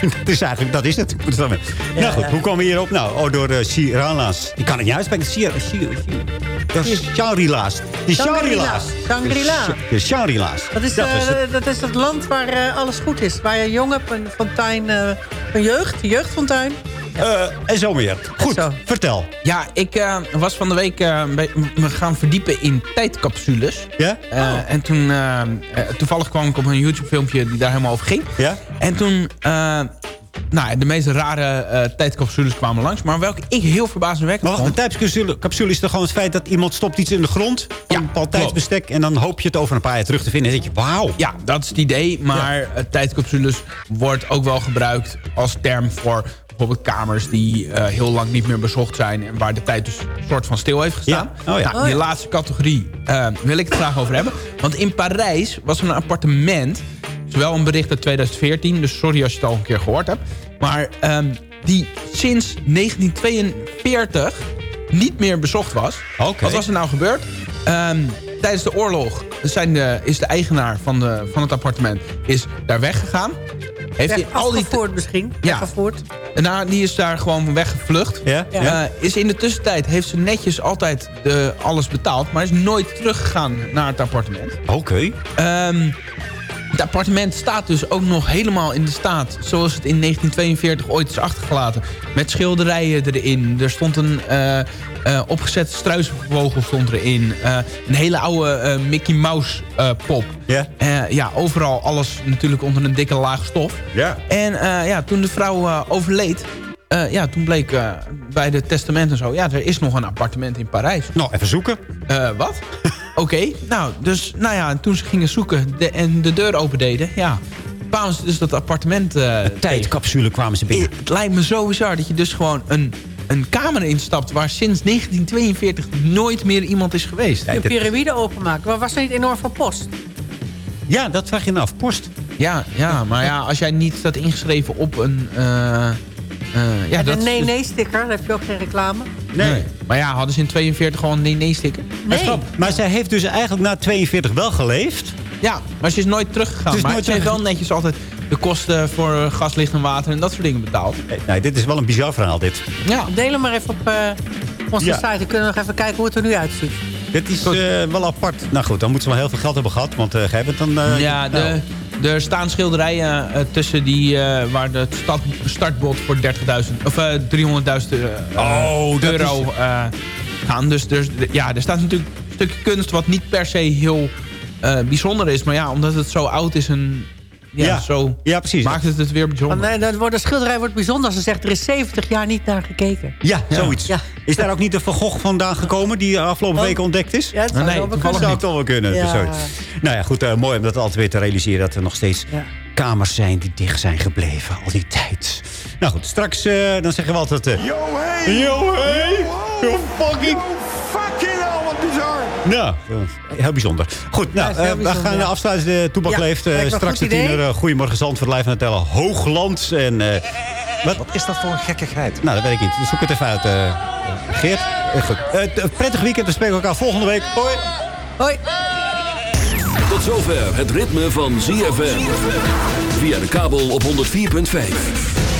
Speaker 6: dat is eigenlijk, dat is het. Nou goed,
Speaker 8: ja.
Speaker 6: hoe komen we hierop? Nou, oh, door de Shirala's. Ik kan het niet uitspreken. Shir, Shir, Shir, de Shangri-La's. Die Shangri-La's.
Speaker 8: Shangri-La.
Speaker 6: De Shangri-La's.
Speaker 8: Dat is,
Speaker 6: Dat
Speaker 8: eh,
Speaker 6: is het.
Speaker 8: dat is het land waar eh, alles goed is. Waar je jong hebt, een fontein, eh, een jeugd, een jeugdfontein.
Speaker 6: Eh, en zo meer. Goed, vertel.
Speaker 7: Ja, ik eh, was van de week bij- me gaan verdiepen in tijdcapsules.
Speaker 6: Ja?
Speaker 7: Eh, En toen, toevallig kwam ik op een YouTube filmpje die daar helemaal over ging.
Speaker 6: Ja?
Speaker 7: En toen, nou, de meest rare tijdcapsules kwamen langs. Maar welke ik heel verbazingwekkend
Speaker 6: Maar wacht, een tijdcapsule capsule is toch gewoon het feit dat iemand stopt iets in de grond. Ja, een bepaald tijdsbestek. En dan hoop je het over een paar jaar terug te vinden. En dan denk je, wauw.
Speaker 7: Ja, dat is het idee. Maar tijdcapsules wordt ook wel gebruikt als term voor bijvoorbeeld kamers die eh, heel lang niet meer bezocht zijn. En waar de tijd dus een soort van stil heeft gestaan.
Speaker 6: Ja. Oh ja.
Speaker 7: Nou, die laatste categorie eh, wil ik het graag over hebben. Want in Parijs was er een appartement. Zowel een bericht uit 2014. Dus sorry als je het al een keer gehoord hebt. Maar ehm, die sinds 1942 niet meer bezocht was. Wat was er nou gebeurd? Ehm, tijdens de oorlog zijn de, is de eigenaar van, de, van het appartement is daar weggegaan. Heeft hij al die
Speaker 8: misschien.
Speaker 7: Ja.
Speaker 8: Afgevoerd.
Speaker 7: en nou, die is daar gewoon weggevlucht.
Speaker 6: Ja,
Speaker 7: Eh, is in de tussentijd heeft ze netjes altijd de, alles betaald... maar is nooit teruggegaan naar het appartement.
Speaker 6: Oké.
Speaker 7: Ehm, het appartement staat dus ook nog helemaal in de staat... zoals het in 1942 ooit is achtergelaten. Met schilderijen erin. Er stond een eh, eh, opgezette struisvogel stond erin. Eh, een hele oude Mickey Mouse pop.
Speaker 6: Ja.
Speaker 7: Eh, ja, overal alles natuurlijk onder een dikke laag stof.
Speaker 6: Ja.
Speaker 7: En ja, toen de vrouw overleed... ja, toen bleek bij de testamenten zo... ja, er is nog een appartement in Parijs.
Speaker 6: Nou, even zoeken.
Speaker 7: Eh, wat? Oké, nou, dus, nou ja, toen ze gingen zoeken de, en de deur opendeden... ja, kwamen ze dus dat appartement eh, tegen.
Speaker 6: Tijdcapsule kwamen ze binnen.
Speaker 7: Het lijkt me zo bizar dat je dus gewoon een, een kamer instapt... waar sinds 1942 nooit meer iemand is geweest.
Speaker 8: Een piramide openmaken. Maar was er niet enorm veel post?
Speaker 6: Ja, dat vraag je nou af. Post.
Speaker 7: Ja, ja, maar ja, als jij niet staat ingeschreven op een... eh, eh, ja,
Speaker 8: en
Speaker 7: dat
Speaker 8: een
Speaker 7: dus-
Speaker 8: nee-nee-sticker, daar heb je ook geen reclame.
Speaker 7: Nee. Maar ja, hadden ze in 42 gewoon een nee-nee-sticker?
Speaker 8: Nee.
Speaker 6: Maar zij heeft dus eigenlijk na 42 wel geleefd.
Speaker 7: Ja, maar ze is nooit teruggegaan.
Speaker 6: Ze is
Speaker 7: maar
Speaker 6: nooit
Speaker 7: ze heeft wel netjes altijd de kosten voor eh, gas, licht en water en dat soort dingen betaald.
Speaker 6: Nee, dit is wel een bizar verhaal, dit.
Speaker 8: Ja. Deel hem maar even op eh, onze
Speaker 6: Ja.
Speaker 8: site. Dan kunnen we nog even kijken hoe het er nu uitziet.
Speaker 6: Dit is eh, wel apart. Nou goed, dan moeten ze wel heel veel geld hebben gehad. Want uh, gij bent dan... eh,
Speaker 7: ja, de,
Speaker 6: nou,
Speaker 7: er staan schilderijen eh, tussen die eh, waar de stad, startbod voor 30.000 of eh 300.000 eh,
Speaker 6: Oh,
Speaker 7: euro
Speaker 6: is-
Speaker 7: gaan. Dus er, ja, er staat natuurlijk een stukje kunst wat niet per se heel bijzonder is. Maar ja, omdat het zo oud is en ja,
Speaker 6: Ja.
Speaker 7: zo
Speaker 6: Ja, precies.
Speaker 7: maakt het het weer bijzonder.
Speaker 8: Want, eh, dan wordt de schilderij wordt bijzonder als ze zegt... er is 70 jaar niet naar gekeken.
Speaker 6: Ja, zoiets.
Speaker 8: Ja.
Speaker 6: Is daar ook niet de Van Gogh vandaan gekomen die afgelopen
Speaker 8: Oh.
Speaker 6: weken ontdekt is?
Speaker 8: Ja, het zou
Speaker 7: Nee,
Speaker 8: kunnen.
Speaker 6: zou toch wel kunnen.
Speaker 8: Ja.
Speaker 6: Sorry. Nou ja, goed. eh, mooi om dat altijd weer te realiseren. Dat er nog steeds
Speaker 8: Ja.
Speaker 6: kamers zijn die dicht zijn gebleven. Al die tijd. Nou goed, straks eh, dan zeggen we altijd... eh,
Speaker 13: Yo, hey!
Speaker 6: Yo, hey! Yo, fucking...
Speaker 13: Fucking hell, wat bizar!
Speaker 6: Nou, eh, heel bijzonder. Goed, nou,
Speaker 8: Ja,
Speaker 6: eh, we gaan
Speaker 8: ja.
Speaker 6: eh, afsluiten. De Toebak
Speaker 8: Ja,
Speaker 6: leeft. eh, straks de tiener. eh, Goedemorgen Zandvoort live aan het tellen. Hoogland. En, eh, wat?
Speaker 21: is dat voor een gekkigheid?
Speaker 6: Nou, dat weet ik niet. Zoek het even uit. eh, Geert, Eh, goed. Eh, prettig weekend. We spreken elkaar volgende week. Hoi.
Speaker 8: Hoi.
Speaker 1: Tot Tot zover het ritme van ZFM. Via de kabel op 104.5.